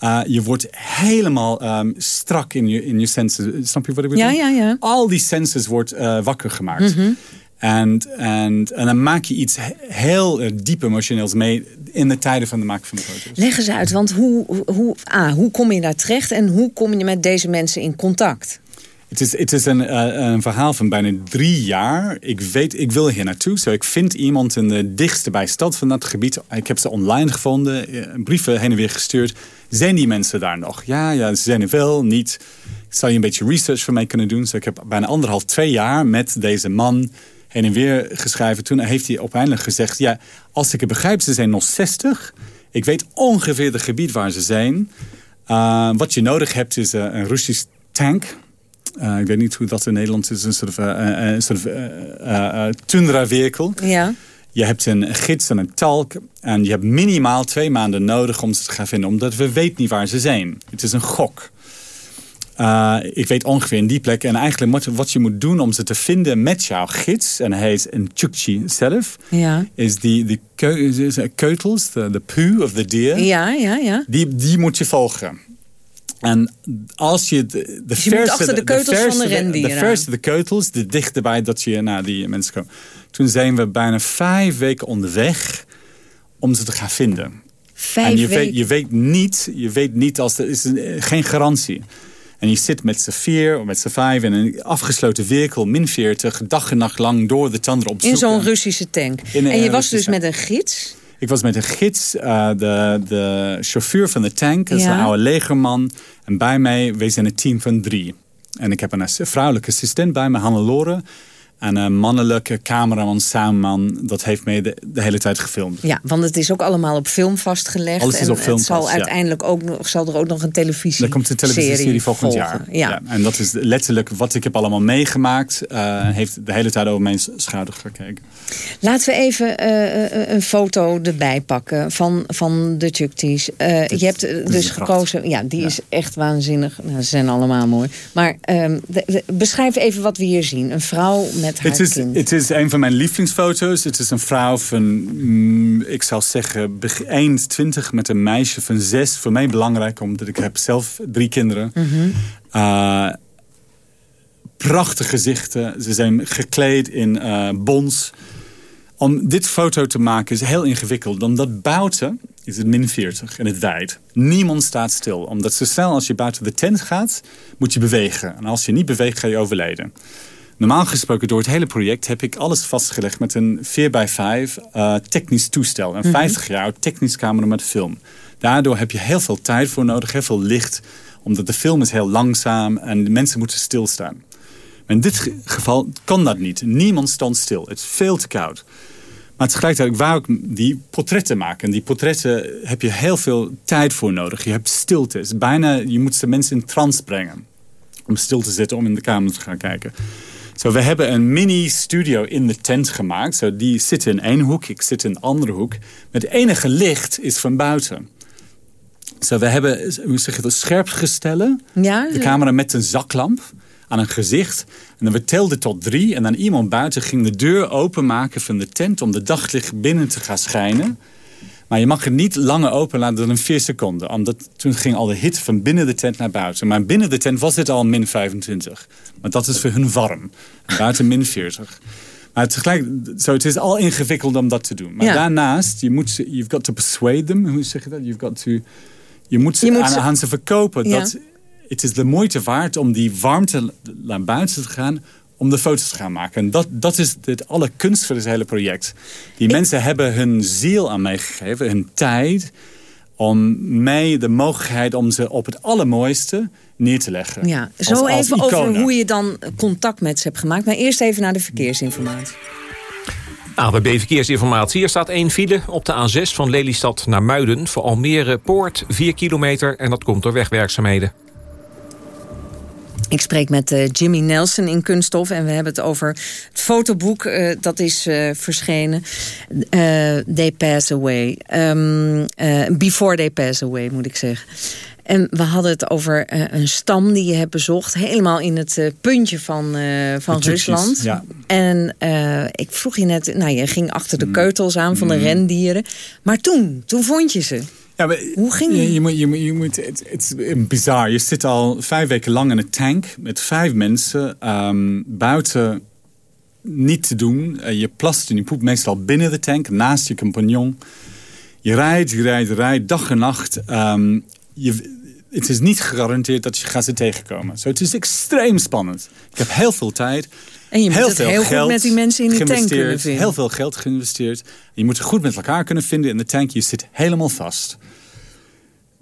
Uh, je wordt helemaal um, strak in je, in je senses. Snap je wat ik bedoel?
Ja, ja, ja.
Al die senses wordt uh, wakker gemaakt.
Mm -hmm.
en, en, en dan maak je iets heel uh, diep emotioneels mee in de tijden van de maken van de foto's.
Leg eens uit, want hoe, hoe, ah, hoe kom je daar terecht en hoe kom je met deze mensen in contact?
Het is, het is een, uh, een verhaal van bijna drie jaar. Ik weet, ik wil hier naartoe. Ik vind iemand in de dichtste bij stad van dat gebied. Ik heb ze online gevonden, brieven heen en weer gestuurd. Zijn die mensen daar nog? Ja, ja ze zijn er wel, niet. Zou je een beetje research voor mij kunnen doen? So ik heb bijna anderhalf, twee jaar met deze man heen en weer geschreven. Toen heeft hij uiteindelijk gezegd... ja, als ik het begrijp, ze zijn nog 60. Ik weet ongeveer het gebied waar ze zijn. Uh, wat je nodig hebt is uh, een Russisch tank... Uh, ik weet niet hoe dat in Nederland is. Een soort een soort tundra-vehicle.
Ja.
Je hebt een gids en een talk. En je hebt minimaal twee maanden nodig om ze te gaan vinden. Omdat we weten niet waar ze zijn. Het is een gok. Uh, ik weet ongeveer in die plek. En eigenlijk wat, wat, je moet doen om ze te vinden met jouw gids. En hij is een Chukchi zelf.
Ja.
Is die, die keutels, de, de poo of the deer.
Ja, ja, ja.
Die, die moet je volgen. En als je de, de
dus je
verste,
achter de keutels
verste,
van de rendieren.
De verste de keutels, de dichterbij dat je naar die mensen komt. Toen zijn we bijna vijf weken onderweg om ze te gaan vinden.
Vijf
en je
weken?
Weet, je weet niet, je weet niet als er is een, geen garantie. En je zit met z'n vier of met z'n vijf in een afgesloten vehicle, min 40, dag en nacht lang door de tanden op zoek.
In zo'n Russische tank. En je was dus met een gids?
Ik was met een gids, uh, de, de chauffeur van de tank, dat is
Ja.
een oude legerman. En bij mij, wij zijn een team van drie. En ik heb een vrouwelijke assistent bij me, Hannelore. En een mannelijke cameraman, soundman, dat heeft mij de, de hele tijd gefilmd.
Ja, want het is ook allemaal op film vastgelegd.
Alles is
en
op film
het zal
vast, ja.
uiteindelijk ook nog, zal er ook nog een televisie
Er komt een televisieserie volgend jaar.
Ja.
En dat is letterlijk wat ik heb allemaal meegemaakt. Uh, heeft de hele tijd over mijn schouder gekeken.
Laten we even uh, een foto erbij pakken van, van de Chuktis. Uh, je hebt dus gekozen... Ja, die is echt waanzinnig. Nou, ze zijn allemaal mooi. Maar de, de, beschrijf even wat we hier zien. Een vrouw met haar
Het is,
kind.
het is een van mijn lievelingsfoto's. Het is een vrouw van, mm, ik zou zeggen, eind twintig met een meisje van zes. Voor mij belangrijk, omdat ik heb zelf drie kinderen. Uh, prachtige gezichten. Ze zijn gekleed in uh, bons. Om dit foto te maken is heel ingewikkeld. Omdat buiten is het min 40 en het wijd. Niemand staat stil. Omdat zo snel als je buiten de tent gaat, moet je bewegen. En als je niet beweegt, ga je overlijden. Normaal gesproken door het hele project heb ik alles vastgelegd met een 4x5 uh, technisch toestel. Een 50 jaar oud technisch camera met film. Daardoor heb je heel veel tijd voor nodig, heel veel licht. Omdat de film is heel langzaam en de mensen moeten stilstaan. Maar in dit geval kan dat niet. Niemand stond stil. Het is veel te koud. Maar tegelijkertijd wou ik die portretten maken. En die portretten heb je heel veel tijd voor nodig. Je hebt stilte. Is bijna, je moet de mensen in trance brengen. Om stil te zitten, om in de kamer te gaan kijken. Zo, we hebben een mini-studio in de tent gemaakt. Zo, die zit in één hoek, ik zit in een andere hoek. Met het enige licht is van buiten. Zo, we hebben hoe zeg je dat, scherpgestellen.
Ja,
de camera met een zaklamp aan een gezicht. En dan we telden tot drie. En dan iemand buiten ging de deur openmaken van de tent... om de daglicht binnen te gaan schijnen. Maar je mag het niet langer open laten dan een vier seconden. Omdat toen ging al de hitte van binnen de tent naar buiten. Maar binnen de tent was het al min 25. Maar dat is voor hun warm. buiten min 40. Maar tegelijk, zo, het is al ingewikkeld om dat te doen. Maar
Ja.
daarnaast, je moet, ze- you've got to persuade them. Hoe zeg je dat? You've got to, je moet ze
Je moet
aan,
ze-
aan ze verkopen.
Ja.
Dat, het is de moeite waard om die warmte naar buiten te gaan om de foto's te gaan maken. En dat, dat is het alle kunst van dit hele project. Die mensen hebben hun ziel aan mij gegeven, hun tijd... om mij de mogelijkheid om ze op het allermooiste neer te leggen.
Ja, zo
als
even over hoe je dan contact met ze hebt gemaakt. Maar eerst even naar de verkeersinformatie.
ABB Verkeersinformatie. Er staat één file op de A6 van Lelystad naar Muiden. Voor Almere Poort 4 kilometer en dat komt door wegwerkzaamheden.
Ik spreek met eh, Jimmy Nelson in Kunststof. En we hebben het over het fotoboek. eh, dat is eh, verschenen. They Pass Away. Ehm, eh, before They Pass Away, moet ik zeggen. En we hadden het over een stam die je hebt bezocht. Helemaal in het puntje van, van Rusland.
ja.
En ik vroeg je net... Nou, je ging achter de keutels aan van de
Mm.
rendieren. Maar toen, toen vond je ze.
Ja, maar
Hoe ging
je, je moet, je moet, je moet, het het is bizar. Je zit al vijf weken lang in een tank met vijf mensen ehm, buiten niet te doen. Eh, je plast en je poept meestal binnen de tank, naast je compagnon. Je rijdt, je rijdt, je rijdt, dag en nacht. Ehm, je, het is niet gegarandeerd dat je gaat ze tegenkomen. Zo, het is extreem spannend. Ik heb heel veel tijd.
En je moet
heel
het
veel
heel goed
geld
met die mensen in die tank kunnen vinden.
Heel veel geld geïnvesteerd. Je moet het goed met elkaar kunnen vinden in de tank. Je zit helemaal vast.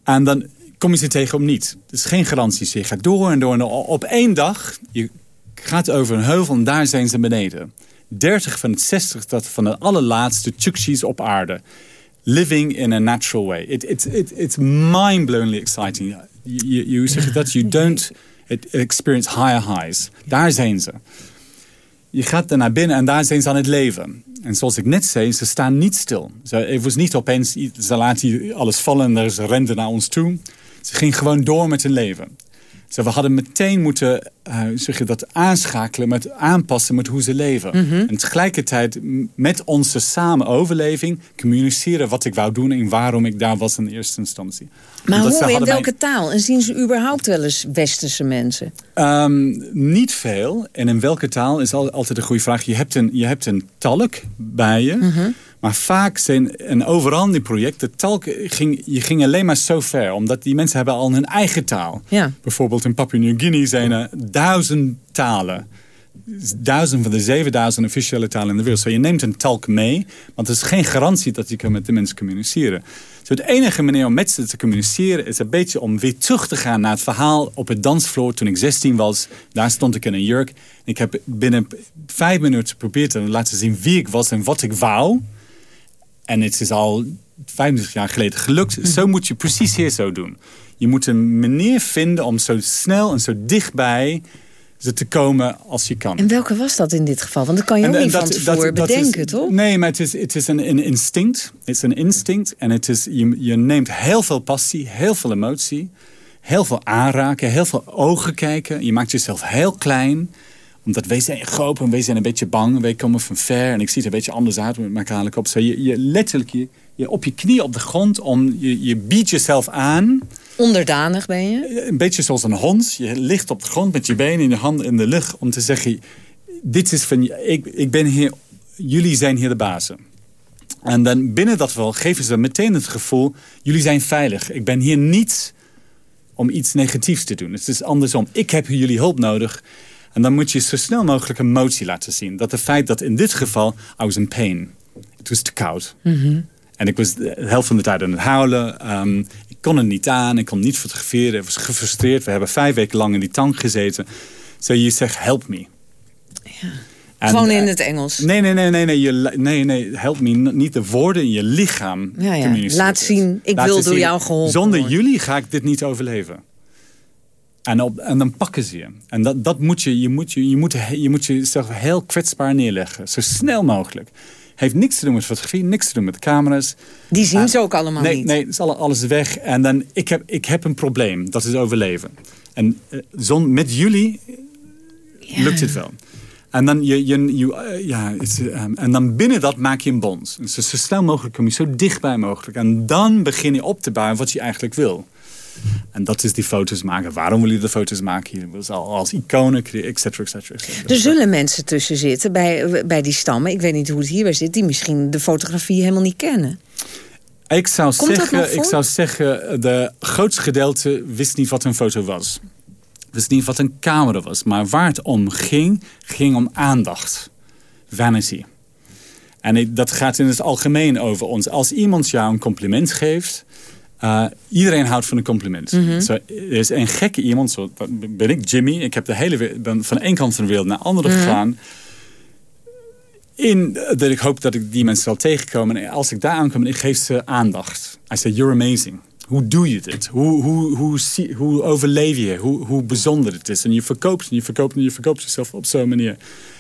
En dan kom je ze tegen om niet. Het is geen garantie. Je gaat door en door en. Op één dag, je gaat over een heuvel en daar zijn ze beneden. 30 van het 60 dat van de allerlaatste Chukchis op aarde. Living in a natural way. It, it, it, it's mind-blowingly exciting. You, you, you zeg je dat? You don't experience higher highs. Daar zijn ze. Je gaat er naar binnen en daar zijn ze aan het leven. En zoals ik net zei, ze staan niet stil. Ze, het was niet opeens, ze laten alles vallen en ze renden naar ons toe. Ze ging gewoon door met hun leven. We hadden meteen moeten eh, zeg je dat, aanschakelen, met, aanpassen met hoe ze leven.
Mhm.
En tegelijkertijd met onze samen overleving communiceren wat ik wou doen en waarom ik daar was in eerste instantie.
Maar
Omdat
hoe, in welke taal? En zien ze überhaupt wel eens westerse mensen?
Ehm, niet veel. En in welke taal is al, altijd een goede vraag. Je hebt een, je hebt een tolk bij je.
Mhm.
Maar vaak zijn, en overal in die projecten, de tolk ging, je ging alleen maar zo ver. Omdat die mensen hebben al hun eigen taal.
Ja.
Bijvoorbeeld in Papua Nieuw-Guinea zijn er duizend talen. Duizend van de 7000 officiële talen in de wereld. Zo je neemt een tolk mee, want er is geen garantie dat je kan met de mensen communiceren. Zo de enige manier om met ze te communiceren is een beetje om weer terug te gaan naar het verhaal op het dansvloer toen ik 16 was. Daar stond ik in een jurk. Ik heb binnen vijf minuten geprobeerd te laten zien wie ik was en wat ik wou. En het is al 25 jaar geleden gelukt.
Hm.
Zo moet je precies hier zo doen. Je moet een manier vinden om zo snel en zo dichtbij ze te komen als je kan.
En welke was dat in dit geval? Want dat kan je ook
En-
niet van
dat-
tevoren
dat- dat
bedenken,
is,
toch?
Nee, maar het is, het is een, een instinct. Het is een instinct. En het is, je, je neemt heel veel passie, heel veel emotie. Heel veel aanraken, heel veel ogen kijken. Je maakt jezelf heel klein. Omdat wij zijn groot en wij zijn een beetje bang. Wij komen van ver en ik zie er een beetje anders uit met mijn kale kop. Zo je, je letterlijk je, je op je knie op de grond. Om, je, je biedt jezelf aan.
Onderdanig ben je?
Een beetje zoals een hond. Je ligt op de grond met je benen in je handen in de lucht. Om te zeggen, dit is van, ik, ik ben hier jullie zijn hier de bazen. En dan binnen dat wel geven ze meteen het gevoel... jullie zijn veilig. Ik ben hier niet om iets negatiefs te doen. Het is andersom. Ik heb jullie hulp nodig. En dan moet je zo snel mogelijk een motie laten zien. Dat de feit dat in dit geval... I was in pain. Het was te koud. En ik was de helft van de tijd aan het huilen. Ehm, ik kon het niet aan. Ik kon niet fotograferen. Ik was gefrustreerd. We hebben vijf weken lang in die tank gezeten. So je zegt, help me. En,
Gewoon in
eh,
het Engels.
Nee, nee, nee, nee, nee, je, nee, nee, help me. Niet de woorden in je lichaam
Ja, ja. Laat zien, ik wil door jou geholpen
Zonder
worden.
jullie ga ik dit niet overleven. En, op, en dan pakken ze je. En dat, dat moet je, je moet, je, je moet, je moet jezelf heel kwetsbaar neerleggen. Zo snel mogelijk. Heeft niks te doen met fotografie, niks te doen met camera's.
Die zien
En-
ze ook allemaal
nee,
niet.
Nee, het is alle- alles weg. En dan, ik heb, ik heb een probleem. Dat is overleven. En eh, zon, met jullie lukt het wel. En dan, je, je, je, eh, ja, eh, en dan binnen dat maak je een bond. Dus zo snel mogelijk kom je zo dichtbij mogelijk. En dan begin je op te bouwen wat je eigenlijk wil. En dat is die foto's maken. Waarom wil je de foto's maken? Je wil ze al als iconen, creëren, et cetera, et cetera, et cetera.
Er zullen mensen tussen zitten bij, bij die stammen. Ik weet niet hoe het hierbij zit. Die misschien de fotografie helemaal niet kennen.
Ik zou,
Komt
zeggen, ik zou zeggen, de grootste gedeelte wist niet wat een foto was. Wist niet wat een camera was. Maar waar het om ging, ging om aandacht. Vanity. En dat gaat in het algemeen over ons. Als iemand jou een compliment geeft... eh, iedereen houdt van een compliment.
Mhm.
Zo, er is een gekke iemand, zo dat ben ik Jimmy. Ik heb de hele, ben van één kant van de wereld naar de andere
Mhm.
gegaan in dat ik hoop dat ik die mensen zal tegenkomen. En als ik daar aankom, ik geef ze aandacht. I say, you're amazing. Hoe doe je dit? Hoe, hoe, hoe, zie- hoe overleef je? Hoe, hoe bijzonder het is? En je verkoopt en je verkoopt en je verkoopt jezelf op zo'n manier.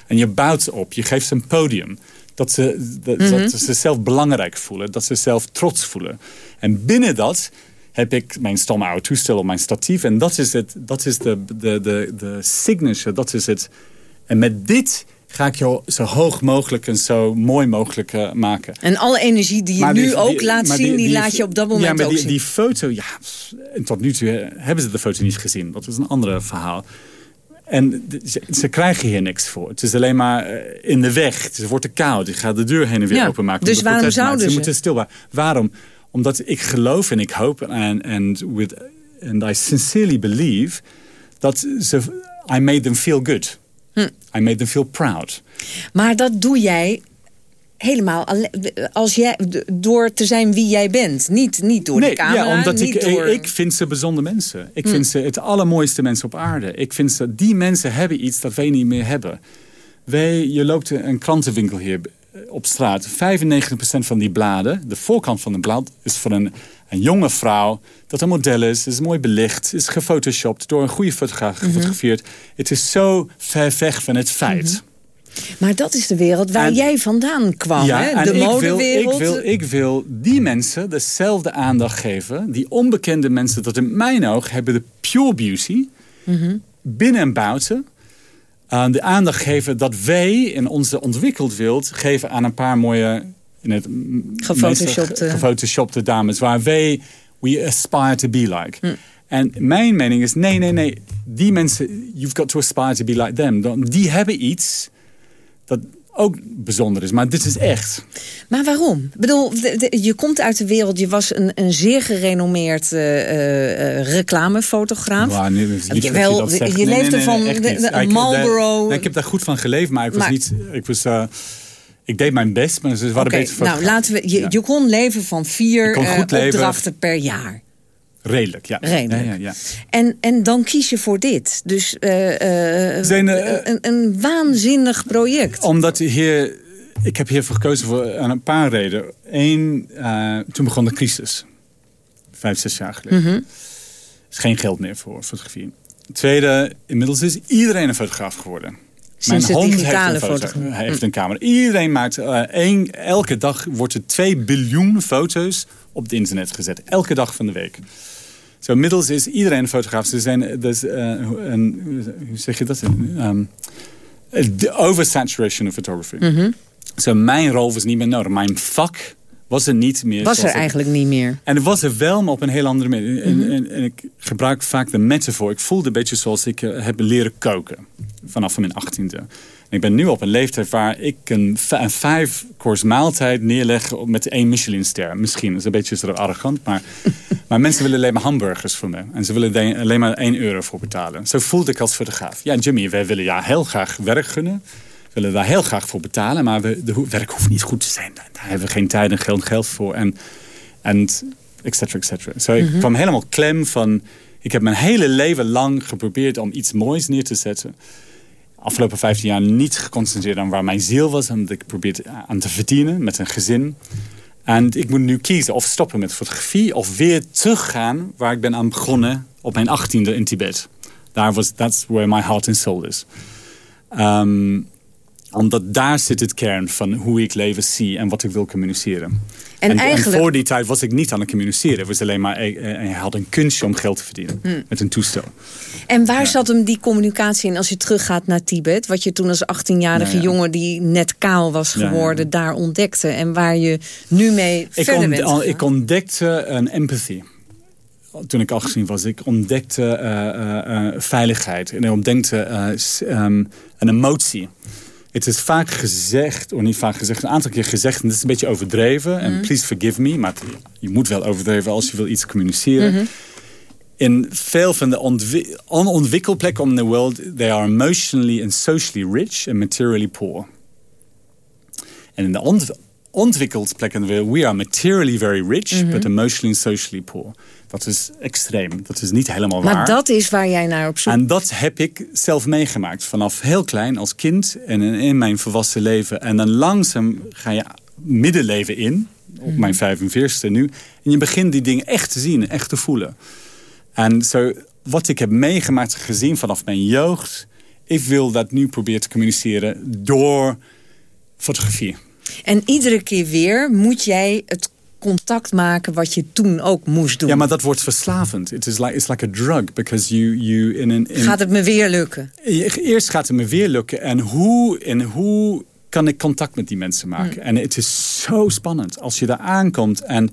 En je bouwt ze op. Je geeft ze een podium. Dat ze, dat,
Mhm.
dat ze zichzelf belangrijk voelen. Dat ze zichzelf trots voelen. En binnen dat heb ik mijn stomme oude toestel op mijn statief. En dat is, het, dat is de, de, de, de signature. Dat is het. En met dit ga ik jou zo hoog mogelijk en zo mooi mogelijk eh, maken.
En alle energie die je
Maar
nu
die-
ook
die-
laat zien... die, laat je op dat moment
ja, maar
ook
die,
zien.
die foto, ja, en tot nu toe eh, hebben ze de foto niet gezien. Dat is een ander verhaal. En ze, ze krijgen hier niks voor. Het is alleen maar eh, in de weg. Het wordt te koud. Ik ga de deur heen en weer
Ja,
openmaken.
dus waarom zouden
Ze
ze?
moeten stil. Waarom? Omdat ik geloof en ik hoop en and with and I sincerely believe dat ze I made them feel good.
Hm.
I made them feel proud.
Maar dat doe jij helemaal als jij, door te zijn wie jij bent. Niet, niet door de camera,
Ja, omdat
niet
ik,
door...
ik vind ze bijzondere mensen. Ik
Hm.
vind ze het allermooiste mensen op aarde. Ik vind ze, die mensen hebben iets dat wij niet meer hebben. Wij, je loopt een krantenwinkel hier op straat. 95% van die bladen, de voorkant van de blad... is van een, een jonge vrouw dat een model is. is mooi belicht, is gefotoshopt... door een goede fotograaf
Mhm.
gefotografeerd. Het is zo ver weg van het feit.
Maar dat is de wereld waar
En-
jij vandaan kwam.
Ja,
hè? De
ik wil,
modewereld.
ik, wil, ik wil die mensen dezelfde aandacht geven. Die onbekende mensen, dat in mijn oog hebben de pure beauty.
Mhm.
Binnen en buiten. aan de aandacht geven dat wij in onze ontwikkeld wereld... geven aan een paar mooie... In het
Gefotoshopte.
gefotoshopte dames. Waar wij, we aspire to be like.
Hm.
En mijn mening is, nee, nee, nee. Die mensen, you've got to aspire to be like them. Die hebben iets dat ook bijzonder is. Maar dit is echt.
Maar waarom? Ik bedoel, de- de- je komt uit de wereld. Je was een, een zeer gerenommeerd eh, reclamefotograaf.
Ja, nee, je zegt.
je
Nee,
leefde
nee,
van de- Marlboro.
ik heb daar goed van geleefd, maar ik was
Maar-
niet... Ik, was, eh, ik deed mijn best, maar ze waren
Oké,
beter
nou
fotograaf.
laten we. Je,
Ja.
je kon leven van vier
goed leven.
opdrachten per jaar.
Redelijk, ja.
Redelijk.
Ja, ja, ja.
En, en dan kies je voor dit. Dus
Zijn, eh,
een, een waanzinnig project.
Omdat hier... Ik heb hiervoor gekozen voor aan een paar redenen. Eén, toen begon de crisis. Vijf, zes jaar geleden.
Mhm.
Er is geen geld meer voor fotografie. Tweede, inmiddels is iedereen een fotograaf geworden.
Sinds
hond
digitale
heeft een, foto-
fotografie.
hij heeft
Hm.
een camera. Iedereen maakt één, elke dag wordt er 2 biljoen foto's op het internet gezet. Elke dag van de week. Zo inmiddels is iedereen een fotograaf. Ze zijn, dus, een, hoe zeg je dat? Um, de oversaturation of photography.
Mhm.
Zo mijn rol was niet meer nodig. Mijn vak was er niet meer.
Was er eigenlijk niet meer.
en het was er wel, maar op een heel andere manier. En,
Mhm.
en, en ik gebruik vaak de metafoor. Ik voelde een beetje zoals ik eh, heb leren koken. Vanaf mijn achttiende. ik ben nu op een leeftijd waar ik een, een vijf course maaltijd neerleg met één Michelinster. Misschien, dat is een beetje zo arrogant, maar, maar mensen willen alleen maar hamburgers voor me. En ze willen alleen maar 1 euro voor betalen. Zo voelde ik als fotograaf. Ja, Jimmy, wij willen ja heel graag werk gunnen. We willen daar heel graag voor betalen, maar we, de werk hoeft niet goed te zijn. Daar, hebben we geen tijd en geld, geld voor. En, en et cetera, et cetera. Zo, ik mhm. kwam helemaal klem van... Ik heb mijn hele leven lang geprobeerd om iets moois neer te zetten afgelopen 15 jaar niet geconcentreerd aan waar mijn ziel was. En ik probeerde aan te verdienen met een gezin. En ik moet nu kiezen of stoppen met fotografie... of weer teruggaan waar ik ben aan begonnen op mijn achttiende in Tibet. Daar was, that's where my heart and soul is. Um, omdat daar zit het kern van hoe ik leven zie en wat ik wil communiceren. En, eigenlijk... voor die tijd was ik niet aan het communiceren. Het was alleen maar, hij eh, eh, had een kunstje om geld te verdienen. Hmm. Met een toestel.
En waar zat hem die communicatie in als je teruggaat naar Tibet? Wat je toen als 18-jarige jongen die net kaal was geworden daar ontdekte. En waar je nu mee ik verder bent
Ik ontdekte een empathie toen ik 18 was, ik ontdekte uh, veiligheid. En ik ontdekte um, een emotie. Het is vaak gezegd, of niet vaak gezegd, een aantal keer gezegd... en dat is een beetje overdreven. En mhm. please forgive me, maar je moet wel overdreven als je wil iets communiceren. Mhm. In veel van de onontwikkelde plekken in de wereld... they are emotionally and socially rich and materially poor. En in de ontwikkelde plekken in de wereld... we are materially very rich, mhm. but emotionally and socially poor. Dat is extreem. Dat is niet helemaal
waar.
Maar
dat is waar jij naar op zoek
En dat heb ik zelf meegemaakt. Vanaf heel klein als kind en in mijn volwassen leven. En dan langzaam ga je middenleven in. Op mhm. mijn 45ste nu. En je begint die dingen echt te zien. Echt te voelen. En zo, wat ik heb meegemaakt gezien vanaf mijn jeugd. Ik wil dat nu proberen te communiceren door fotografie.
En iedere keer weer moet jij het contact maken wat je toen ook moest doen.
Ja, maar dat wordt verslavend. It is like, it's like a drug. Because you, you in een,
Gaat het me weer lukken?
Eerst gaat het me weer lukken. En hoe, en hoe kan ik contact met die mensen maken? Hmm. En het is zo spannend als je daar aankomt. En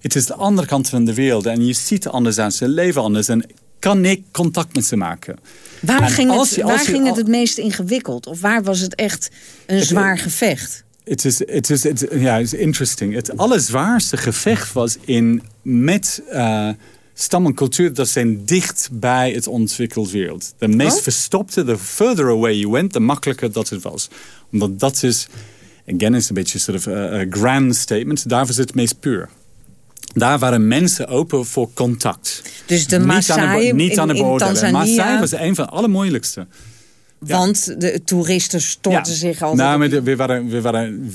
het is de andere kant van de wereld. En je ziet er anders aan. Ze leven anders. En kan ik contact met ze maken?
Waar, ging, het, waar ging het het meest ingewikkeld? Of waar was het echt een zwaar gevecht?
Het is, het is, het, ja, is interesting. Het allerzwaarste gevecht was in met uh, stam en cultuur dat zijn dicht bij het ontwikkeld wereld. De meest oh? verstopte, the further away you went, de makkelijker dat het was. Omdat dat is, again, is een beetje een soort of a, grand statement. Daar was het meest puur. Daar waren mensen open voor contact.
Dus de Maasai niet aan de, niet in, in Tanzania...
was een van de allermoeilijkste.
Want de toeristen storten zich altijd...
Nou, we, we, waren, we waren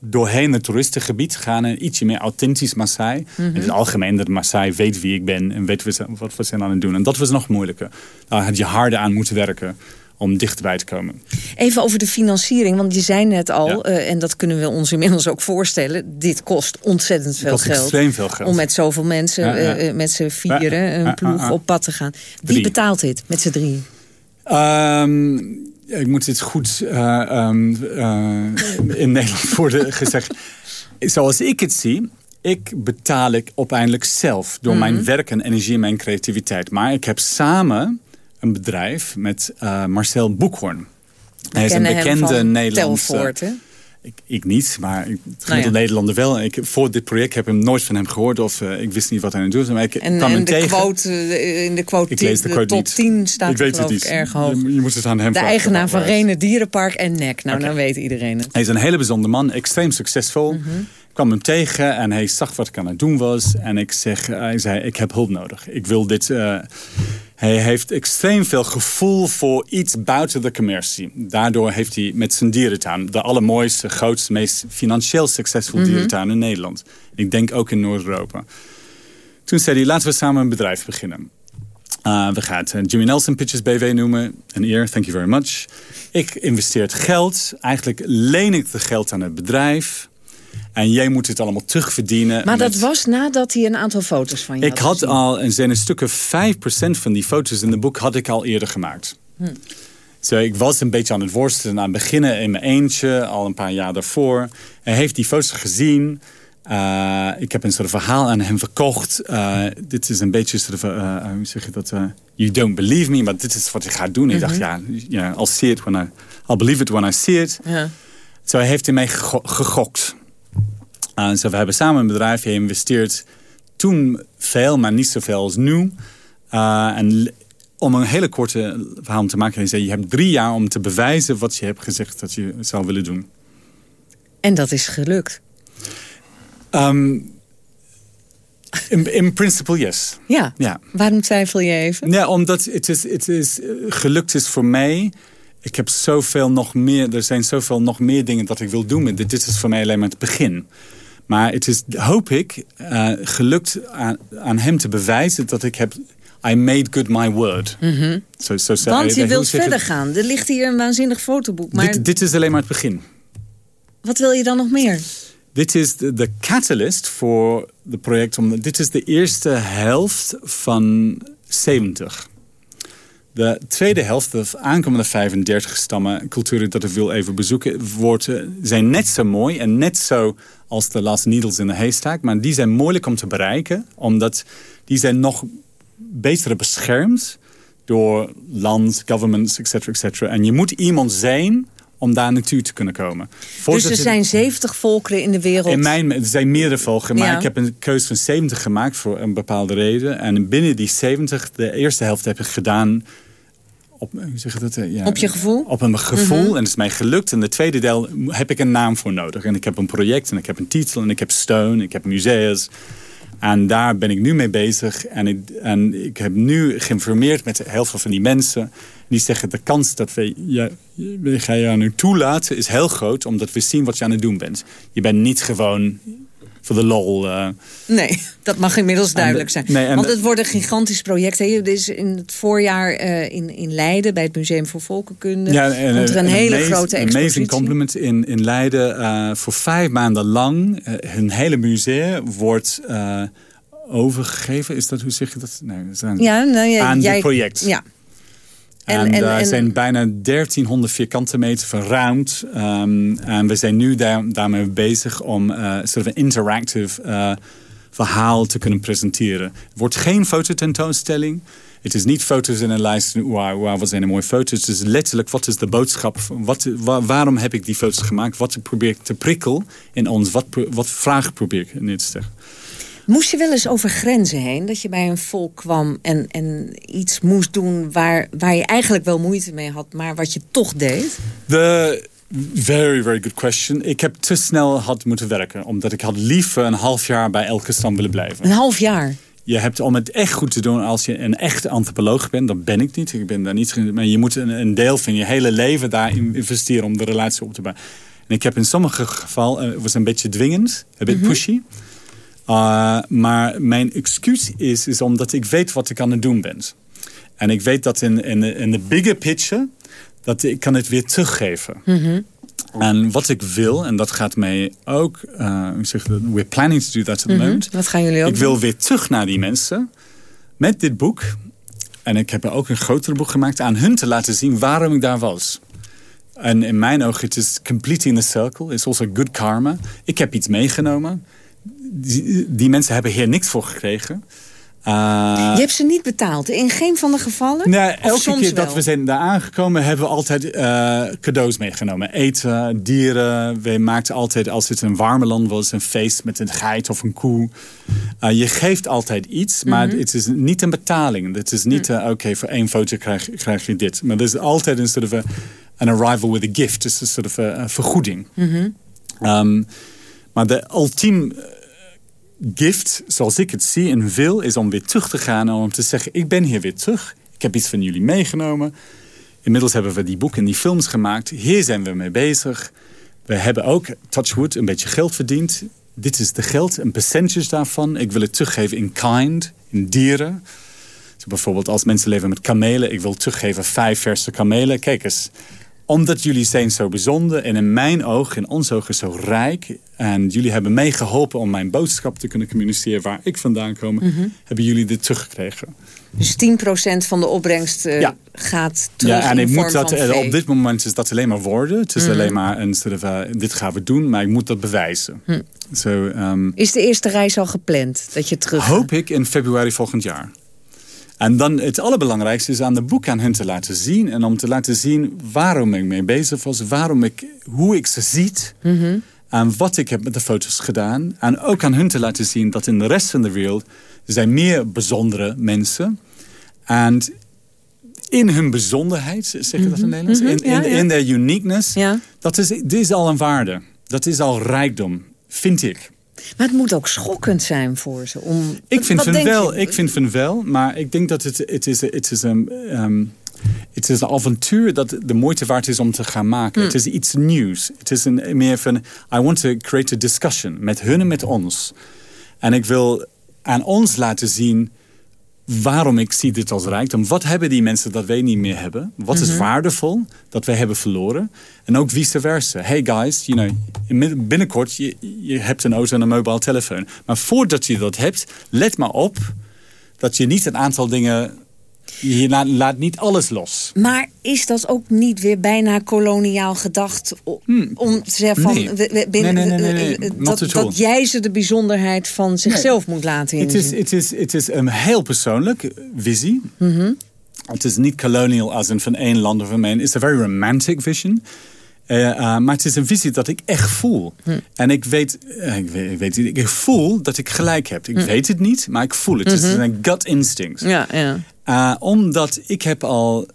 doorheen het toeristengebied gegaan... en ietsje meer authentisch Maasai. Mm In het algemeen dat Maasai weet wie ik ben... en weet wat we zijn aan het doen. En dat was nog moeilijker. Daar had je harder aan moeten werken om dichterbij te komen.
Even over de financiering, want je zei net al... Eh, en dat kunnen we ons inmiddels ook voorstellen... dit kost ontzettend veel
kost
geld.
extreem veel geld.
Om met zoveel mensen, uh, met z'n vieren, een ploeg op pad te gaan. Wie betaalt dit met z'n drieën?
Um, ik moet dit goed uh, um, uh, in Nederland worden gezegd. Zoals ik het zie, ik betaal ik uiteindelijk zelf. Door mijn mhm. werk en energie en mijn creativiteit. Maar ik heb samen een bedrijf met uh, Marcel Boekhoorn.
Hij is een bekende Nederlandse... Telvoort,
ik, ik niet, maar ik, nou ja. Nederlander wel. Ik, voor dit project heb ik nooit van hem gehoord. Of uh, ik wist niet wat hij aan het doen was. Maar ik
en,
kwam
en
de tegen.
Quote, eh, in de quote, ik lees de, quote top 10 staat ik weet het niet. erg hoog.
Je, je, moet het aan hem
De eigenaar van Renen Dierenpark en NEC. Nou, okay. nou weet iedereen het.
Hij is een hele bijzondere man. Extreem succesvol. Mm -hmm. Ik kwam hem tegen en hij zag wat ik aan het doen was. En ik zeg, hij zei, ik heb hulp nodig. Ik wil dit... Uh, hij heeft extreem veel gevoel voor iets buiten de commercie. Daardoor heeft hij met zijn dierentuin... de allermooiste, grootste, meest financieel succesvol mm dierentuin in Nederland. Ik denk ook in Noord-Europa. Toen zei hij, laten we samen een bedrijf beginnen. Uh, we gaan het Jimmy Nelson Pitches BV noemen. Een eer, thank you very much. Ik investeer het geld. Eigenlijk leen ik het geld aan het bedrijf. En jij moet het allemaal terugverdienen.
Maar dat was nadat hij een aantal foto's van je
ik had, had al, en zijn een stukken 5% van die foto's in de boek had ik al eerder gemaakt. Hm. So, ik was een beetje aan het worstelen aan het beginnen in mijn eentje, al een paar jaar daarvoor. Hij heeft die foto's gezien Uh, ik heb een soort verhaal aan hem verkocht. Uh, dit is een beetje soort uh, hoe zeg je dat? you don't believe me, maar dit is wat ik ga doen. Ik dacht, ja, yeah, I'll see it when I, I'll believe it when I see it. Ja. Zo hij heeft hij mij gegokt. Zo we hebben samen een bedrijf, hij investeert toen veel, maar niet zoveel als nu. en om een hele korte verhaal te maken, je hebt drie jaar om te bewijzen wat je hebt gezegd dat je zou willen doen.
En dat is gelukt.
Um, in, in principle, yes.
Ja. ja. Waarom twijfel je even?
Ja, omdat het is, het is eh, gelukt is voor mij. Ik heb zoveel nog meer. Er zijn zoveel nog meer dingen dat ik wil doen. Dit is voor mij alleen maar het begin. Maar het is, hoop ik, uh, gelukt aan, aan hem te bewijzen dat ik heb I made good my word.
Mm -hmm. so, so, Want je wilt verder gaan. Er ligt hier een waanzinnig fotoboek. Maar...
Dit, dit, is alleen maar het begin.
Wat wil je dan nog meer?
Dit is de, de catalyst voor het project. Om, dit is de eerste helft van 70. De tweede helft, de aankomende 35 stammen, culturen dat ik wil even bezoeken, worden, zijn net zo mooi en net zo als de last needles in de haystack. Maar die zijn moeilijk om te bereiken, omdat die zijn nog beter beschermd door land, governments, etc. etc. En je moet iemand zijn om daar naartoe te kunnen komen.
dus er zijn 70 volkeren in de wereld?
In mijn, er zijn meerdere volkeren, maar ik heb een keuze van 70 gemaakt voor een bepaalde reden. En binnen die 70, de eerste helft heb ik gedaan op, zeg dat,
ja, op je gevoel?
Op een gevoel. Mhm. En het is mij gelukt. En de tweede deel heb ik een naam voor nodig. En ik heb een project en ik heb een titel en ik heb steun. Ik heb museums. En daar ben ik nu mee bezig. En ik, en ik heb nu geïnformeerd met heel veel van die mensen. Die zeggen de kans dat we je, we gaan je nu toelaten is heel groot. Omdat we zien wat je aan het doen bent. Je bent niet gewoon voor de lol. Uh...
Nee, dat mag inmiddels duidelijk zijn. Want het wordt een gigantisch project. Hè? Is in het voorjaar uh, in, in Leiden bij het Museum voor Volkenkunde. Ja, en, komt er een hele grote expositie.
Amazing compliment in, in Leiden. Uh, voor vijf maanden lang. hun hele museum wordt overgegeven. Is dat, hoe zeg je dat? Nee, aan, ja, nou ja, aan dit project.
Ja.
En, en, zijn bijna 1300 vierkante meter verruimd. Um, en we zijn nu daar, daarmee bezig om uh, soort een interactive uh, verhaal te kunnen presenteren. Het wordt geen fototentoonstelling. Het is niet foto's in een lijst. Wauw, wow, wat zijn er mooie foto's. Het is letterlijk, wat is de boodschap? Wat, waarom heb ik die foto's gemaakt? Wat probeer ik te prikkelen in ons? Wat, wat vraag probeer ik neer te zeggen?
Moest je wel eens over grenzen heen? Dat je bij een volk kwam en, en iets moest doen waar, waar je eigenlijk wel moeite mee had, maar wat je toch deed?
The very, very good question. Ik heb te snel had moeten werken. Omdat ik had liever een half jaar bij elke stam willen blijven.
Een half jaar?
Je hebt om het echt goed te doen als je een echte antropoloog bent. Dat ben ik niet. Ik ben daar niet. Maar je moet een, een deel van je hele leven daarin investeren om de relatie op te bouwen. En ik heb in sommige gevallen, uh, was een beetje dwingend, een beetje mhm. pushy. Uh, maar mijn excuus is, is omdat ik weet wat ik aan het doen ben. En ik weet dat in, in, in de bigger picture, dat ik kan het weer teruggeven. Mm En wat ik wil, en dat gaat mij ook, uh, zeg, we're planning to do that at the mm -hmm. moment.
Wat gaan jullie ook
Ik wil weer terug naar die mensen met dit boek. En ik heb er ook een groter boek gemaakt aan hun te laten zien waarom ik daar was. En in mijn ogen, het is completing the circle. It's also good karma. Ik heb iets meegenomen die, die mensen hebben hier niks voor gekregen.
Uh, je hebt ze niet betaald, in geen van de gevallen?
Nee, elke keer dat we zijn daar aangekomen... hebben we altijd uh, cadeaus meegenomen. Eten, dieren. We maakten altijd, als het een warme land was... een feest met een geit of een koe. Uh, je geeft altijd iets, maar mhm. het is niet een betaling. Het is niet, mhm. oké, voor één foto krijg, krijg, je dit. Maar er is altijd een soort of an arrival with a gift. Dus een soort of een vergoeding. Mhm. um, maar de ultiem gift, zoals ik het zie en wil, is om weer terug te gaan en om te zeggen, ik ben hier weer terug. Ik heb iets van jullie meegenomen. Inmiddels hebben we die boeken en die films gemaakt. Hier zijn we mee bezig. We hebben ook, Touchwood, een beetje geld verdiend. Dit is de geld, een percentage daarvan. Ik wil het teruggeven in kind, in dieren. bijvoorbeeld als mensen leven met kamelen. Ik wil teruggeven vijf verse kamelen. Kijk eens, omdat jullie zijn zo bijzonder en in mijn oog, in ons ogen zo rijk. En jullie hebben meegeholpen om mijn boodschap te kunnen communiceren waar ik vandaan kom. Mhm. Hebben jullie dit teruggekregen.
Dus 10% van de opbrengst uh, ja. gaat terug
ja, en ik moet dat,
van
Op dit moment is dat alleen maar woorden. Het is
Mhm.
alleen maar een soort van, dit gaan we doen, maar ik moet dat bewijzen.
Hm.
So, um,
Is de eerste reis al gepland? Dat je terug
hoop ik in februari volgend jaar. En dan het allerbelangrijkste is aan de boek aan hen te laten zien. En om te laten zien waarom ik mee bezig was. Waarom ik, hoe ik ze ziet.
Mhm.
En wat ik heb met de foto's gedaan. En ook aan hun te laten zien dat in de rest van de wereld... er zijn meer bijzondere mensen. En in hun bijzonderheid, zeg je dat in
Mhm.
Nederlands?
Mhm,
In,
ja,
in,
ja.
in their uniqueness. Dat is, dit is al een waarde. Dat is al rijkdom, vind ik.
Maar het moet ook schokkend zijn voor ze. Om,
Ik vind van wel,
je?
ik vind van wel, maar ik denk dat het, het is, het is een, um, het is een avontuur dat de moeite waard is om te gaan maken.
Hm.
Het is iets nieuws. Het is een meer van, I want to create a discussion met hun en met ons. En ik wil aan ons laten zien waarom ik zie dit als rijkdom. Wat hebben die mensen dat wij niet meer hebben? Wat is
Mhm.
waardevol dat wij hebben verloren? En ook vice versa. Hey guys, you know, in- binnenkort je, je hebt een auto en een mobiele telefoon. Maar voordat je dat hebt, let maar op dat je niet een aantal dingen... Je laat, laat niet alles los.
Maar is dat ook niet weer bijna koloniaal gedacht? o- Om te zeggen van...
Hmm. Nee.
we- we- binnen-
Nee, nee, nee,
eh, eh, Dat, jij ze de bijzonderheid van zichzelf moet laten
Het
inzien.
is, het is, het is een heel persoonlijk visie.
Mhm.
Het is niet colonial als in van één land of één. Het is een very romantic vision. Eh, eh, maar het is een visie dat ik echt voel.
Hm.
En ik weet, eh, ik weet, ik weet het, ik voel dat ik gelijk heb. Ik
Hm.
weet het niet, maar ik voel het. Het is
Mhm.
een gut instinct.
Ja, ja.
Uh, omdat ik heb al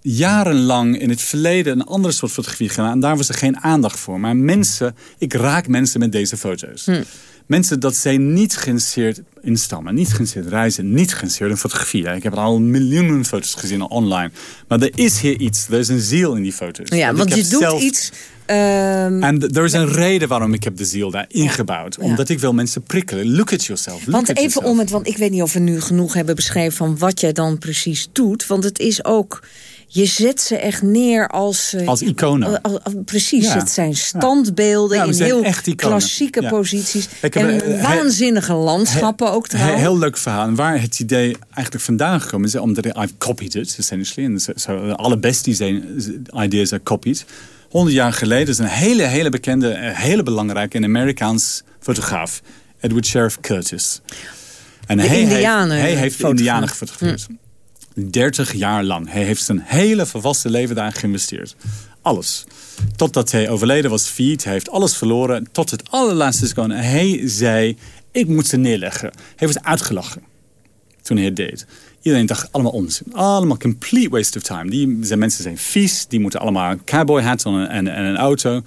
jarenlang in het verleden een andere soort fotografie gedaan. En daar was er geen aandacht voor. Maar mensen, ik raak mensen met deze foto's.
Hm.
Mensen dat zijn niet geïnteresseerd in stammen, niet geïnteresseerd in reizen, niet geïnteresseerd in fotografie. Ja, Ik heb al miljoenen foto's gezien online. Maar er is hier iets, er is een ziel in die foto's.
Ja, want je doet
zelf-
iets... ehm,
En er is een reden waarom ik heb de ziel daar ingebouwd. Omdat ik wil mensen prikkelen. Look at yourself. Look
Want
at
even
yourself.
om het, want ik weet niet of we nu genoeg hebben beschreven van wat jij dan precies doet. Want het is ook, je zet ze echt neer als... eh,
Als iconen.
al- al- al- precies,
Ja.
het zijn standbeelden
Ja,
in heel klassieke posities.
Heb
en
he-
waanzinnige landschappen ook
He-
trouwens.
heel leuk verhaal. En waar het idee eigenlijk vandaan gekomen is, omdat ik, I've copied it, essentially. En zo, alle best zijn ideas are copied. 100 jaar geleden is een hele, hele bekende, eh, hele belangrijke en Amerikaans fotograaf. Edward Sheriff Curtis. En
De
hij
Indianen
Heeft, hij heeft
fotograaf.
Indianen gefotografeerd. 30 jaar lang. Hij heeft zijn hele volwassen leven daar geïnvesteerd. Alles. Totdat hij overleden was, failliet. Hij heeft alles verloren. Tot het allerlaatste seconde. En hij zei, ik moet ze neerleggen. Hij was uitgelachen toen hij deed. Iedereen dacht allemaal onzin. Allemaal complete waste of time. Die zijn, mensen zijn vies. Die moeten allemaal een cowboy hat en, en, en een auto.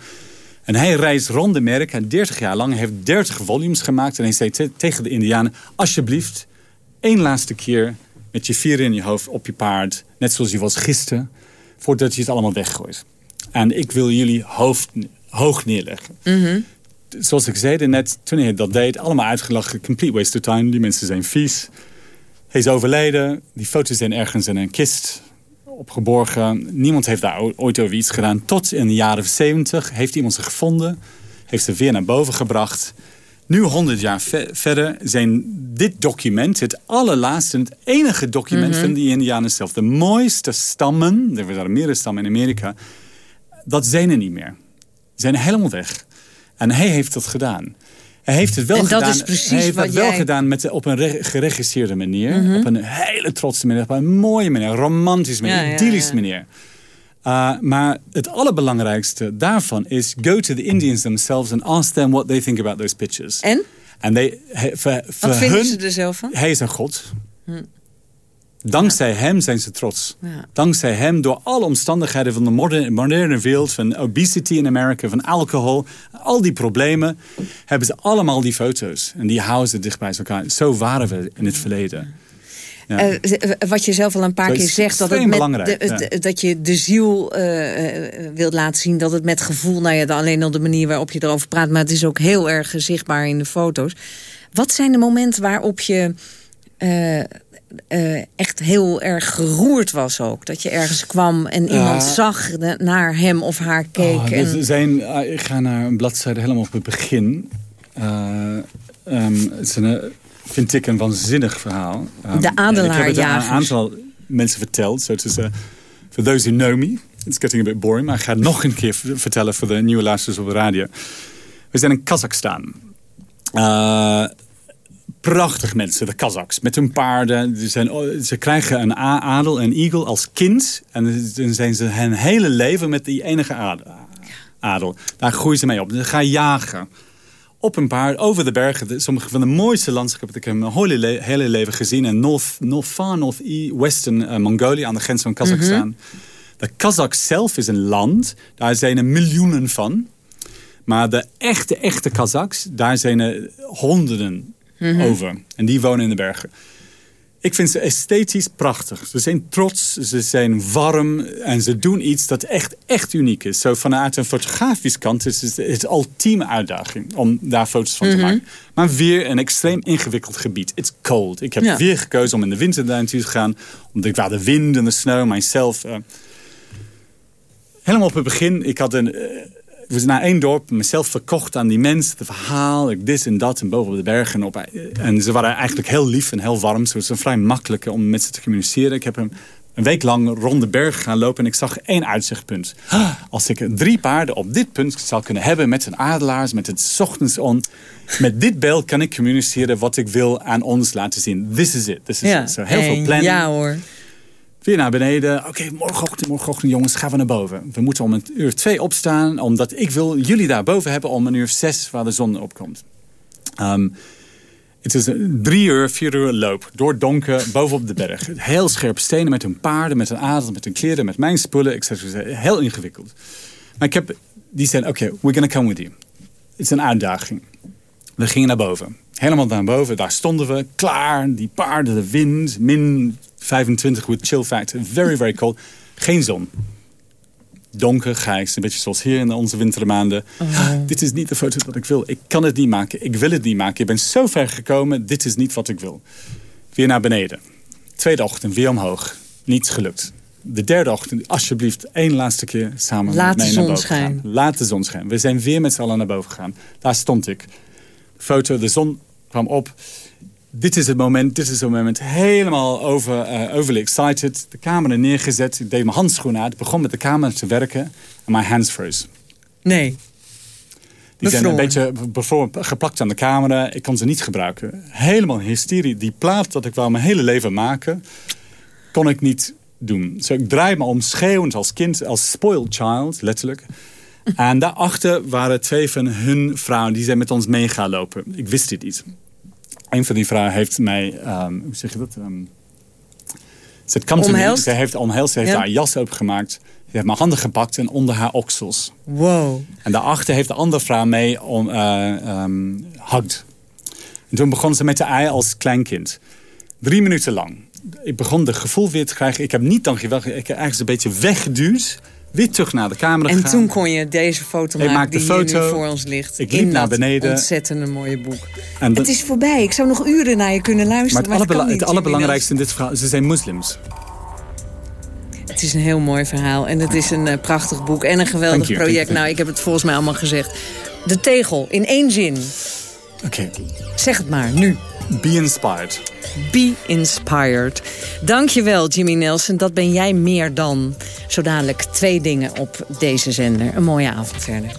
En hij reist rond Amerika 30 jaar lang. Hij heeft 30 volumes gemaakt. En hij zei te- tegen de Indianen... alsjeblieft, één laatste keer met je vier in je hoofd op je paard. Net zoals je was gisteren. Voordat je het allemaal weggooit. En ik wil jullie hoofd hoog neerleggen.
Mhm.
Zoals ik zei net, toen hij dat deed, allemaal uitgelachen. Complete waste of time. Die mensen zijn vies. Hij is overleden. Die foto's zijn ergens in een kist opgeborgen. Niemand heeft daar ooit over iets gedaan. Tot in de jaren 70 heeft iemand ze gevonden. Heeft ze weer naar boven gebracht. Nu, 100 jaar ve- verder, zijn dit document het allerlaatste... het enige document
Mhm.
van die Indianen zelf. De mooiste stammen, er waren meerdere stammen in Amerika... dat zijn er niet meer. Die zijn helemaal weg. En hij heeft dat gedaan. Hij heeft het wel
En dat
gedaan.
is precies
hij heeft
wat
het wel gedaan met, op een re- geregisseerde manier.
Mhm.
Op een hele trotse manier. Op een mooie manier. Romantisch manier.
Ja, ja,
idyllisch
ja.
manier. Uh, maar het allerbelangrijkste daarvan is... go to the Indians themselves and ask them what they think about those pictures.
En?
En they, he-
Wat vinden
hun,
ze er zelf van?
Hij is een god.
Hm.
Dankzij hem zijn ze trots.
Ja.
Dankzij hem, door alle omstandigheden van de moderne, moderne wereld... van obesity in Amerika, van alcohol... al die problemen, hebben ze allemaal die foto's. En die houden ze dicht bij elkaar. Zo waren we in het verleden. Ja.
Eh, eh, wat je zelf al een paar keer zegt, dat, het met
belangrijk,
de-
ja.
dat je de ziel eh, wilt laten zien. Dat het met gevoel, nou ja, dan alleen al de manier waarop je erover praat. Maar het is ook heel erg zichtbaar in de foto's. Wat zijn de momenten waarop je echt heel erg geroerd was ook? Dat je ergens kwam en iemand zag naar hem of haar keek.
Oh,
en...
er zijn, ik ga naar een bladzijde helemaal op het begin. Uh, um, het is een, vind ik een waanzinnig verhaal. Um,
de adelaarjagers.
Ik heb het aan een aantal mensen verteld. So uh, for those who know me, it's getting a bit boring. Maar ik ga het nog een keer vertellen voor de nieuwe luisteraars op de radio. We zijn in Kazachstan. Uh, prachtig mensen, de Kazaks, met hun paarden. Ze, zijn, ze krijgen een adel, een eagle als kind. En dan zijn ze hun hele leven met die enige adel. Daar groeien ze mee op. Ze gaan jagen op een paard over de bergen. Sommige van de mooiste landschappen heb ik in mijn hele, hele leven gezien. In North, North Far North Western uh, Mongolië, aan de grens van Kazachstan. Mhm. De Kazakh zelf is een land, daar zijn er miljoenen van. Maar de echte, echte Kazaks, daar zijn er honderden mhm. over. En die wonen in de bergen. Ik vind ze esthetisch prachtig. Ze zijn trots, ze zijn warm en ze doen iets dat echt, echt uniek is. Zo vanuit een fotografisch kant is het het ultieme uitdaging om daar foto's van te mhm. maken. Maar weer een extreem ingewikkeld gebied. It's cold. Ik heb weer gekozen om in de winter daar naartoe te gaan. Omdat ik waar de wind en de sneeuw mijzelf... Uh, helemaal op het begin, ik had een... Uh, zijn naar één dorp, mezelf verkocht aan die mensen. Het verhaal, ik dit en dat en boven op de bergen. Op, en ze waren eigenlijk heel lief en heel warm. Ze was vrij makkelijk om met ze te communiceren. Ik heb hem een week lang rond de berg gaan lopen en ik zag één uitzichtpunt. Als ik drie paarden op dit punt zou kunnen hebben met een adelaars, met het ochtends on. Met dit beeld kan ik communiceren wat ik wil aan ons laten zien. This is it. This is
ja,
it. So, heel veel planning.
Ja hoor.
Weer naar beneden. Oké, morgenochtend, morgenochtend jongens, gaan we naar boven. We moeten om een uur twee opstaan. Omdat ik wil jullie daar boven hebben om een uur zes waar de zon opkomt. Um, het is een drie uur, vier uur loop. Door donker, bovenop de berg. Heel scherpe stenen met hun paarden, met hun adel, met hun kleren, met mijn spullen. Ik zeg, heel ingewikkeld. Maar ik heb, die zeiden, oké, okay, we're gonna come with you. Het is een uitdaging. We gingen naar boven. Helemaal naar boven, daar stonden we, klaar. Die paarden, de wind, min 25 with chill factor. Very, very cold. Geen zon. Donker, grijs. Een beetje zoals hier in onze wintermaanden. Oh. Dit is niet de foto dat ik wil. Ik kan het niet maken. Ik wil het niet maken. Ik ben zo ver gekomen. Dit is niet wat ik wil. Weer naar beneden. Tweede ochtend, weer omhoog. Niets gelukt. De derde ochtend, alsjeblieft, één laatste keer samen
Laat
met
mij naar boven gaan.
Laat de zon schijnen. We zijn weer met z'n allen naar boven gegaan. Daar stond ik. Foto, de zon kwam op dit is het moment, dit is het moment. Helemaal over, uh, overly excited. De camera neergezet. Ik deed mijn handschoenen uit. Ik begon met de camera te werken. En mijn hands froze.
Nee.
Die zijn een beetje geplakt aan de camera. Ik kon ze niet gebruiken. Helemaal hysterie. Die plaat dat ik wou mijn hele leven maken... kon ik niet doen. Dus ik draai me om, schreeuwend als kind, als spoiled child, letterlijk. en daarachter waren twee van hun vrouwen... die zijn met ons mee gaan lopen. Ik wist dit niet een van die vrouwen heeft mij, um, hoe zeg je dat? Um, ze
omhelst?
Ze heeft omhelst, ze heeft haar jas opengemaakt. Ze heeft mijn handen gepakt en onder haar oksels.
Wow.
En daarachter heeft de andere vrouw mee om, uh, um, hugged. En toen begon ze met de ei als kleinkind. Drie minuten lang. Ik begon de gevoel weer te krijgen. Ik heb niet dan. Ik heb ergens een beetje weggeduwd weer terug naar de camera
En toen kon je deze foto maken die
foto,
nu voor ons ligt.
Ik liep naar beneden.
ontzettende mooie boek. En het is voorbij. Ik zou nog uren naar je kunnen luisteren.
Maar het,
maar
het allerbelangrijkste in dit verhaal, ze zijn moslims.
Het is een heel mooi verhaal. En het is een uh, prachtig boek en een geweldig project. Nou, ik heb het volgens mij allemaal gezegd. De tegel, in één zin.
Oké.
Zeg het maar, nu.
Be inspired.
Be inspired. Dankjewel, Jimmy Nelson. Dat ben jij meer dan. Zo dadelijk twee dingen op deze zender. Een mooie avond verder.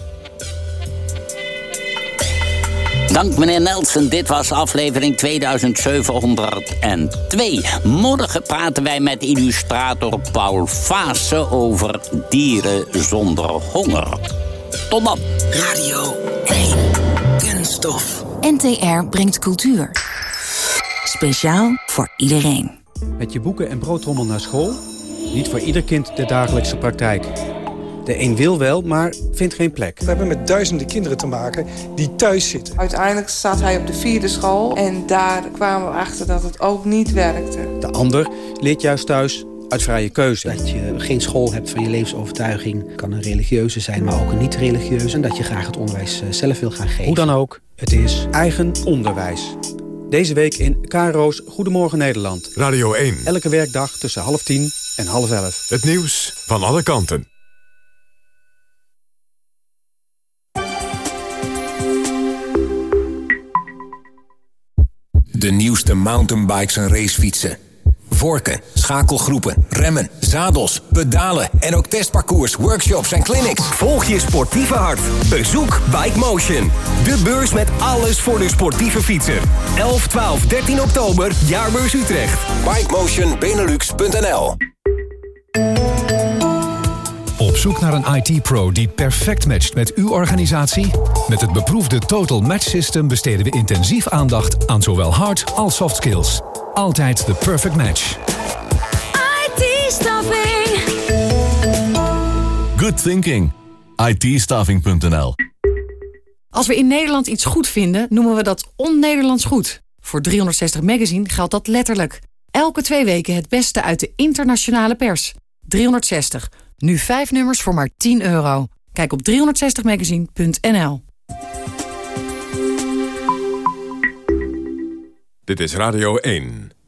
Dank meneer Nelson, dit was aflevering 2702. Morgen praten wij met illustrator Paul Vaassen over dieren zonder honger. Tot dan.
Radio 1. Kunststof.
NTR brengt cultuur. Speciaal voor iedereen.
Met je boeken en broodtrommel naar school? Niet voor ieder kind de dagelijkse praktijk. De een wil wel, maar vindt geen plek.
We hebben met duizenden kinderen te maken die thuis zitten.
Uiteindelijk zat hij op de vierde school en daar kwamen we achter dat het ook niet werkte.
De ander leert juist thuis uit vrije keuze.
Dat je geen school hebt van je levensovertuiging kan een religieuze zijn, maar ook een niet-religieuze. En dat je graag het onderwijs eh, zelf wil gaan geven.
Hoe dan ook, het is eigen onderwijs. Deze week in KRO's Goedemorgen Nederland.
Radio 1.
Elke werkdag tussen half tien en half elf.
Het nieuws van alle kanten.
De nieuwste mountainbikes en racefietsen. Vorken, schakelgroepen, remmen, zadels, pedalen en ook testparcours, workshops en clinics.
Volg je sportieve hart. Bezoek Bike Motion. De beurs met alles voor de sportieve fietser. 11, 12, 13 oktober, Jaarbeurs Utrecht.
BikeMotionBenelux.nl
Op zoek naar een IT-pro die perfect matcht met uw organisatie? Met het beproefde Total Match System besteden we intensief aandacht aan zowel hard als soft skills. Altijd de perfect match.
IT-staffing.
Good thinking. IT-staffing.nl
Als we in Nederland iets goed vinden, noemen we dat on-Nederlands goed. Voor 360 Magazine geldt dat letterlijk. Elke twee weken het beste uit de internationale pers. 360. Nu vijf nummers voor maar 10 euro. Kijk op 360magazine.nl
Dit is Radio 1.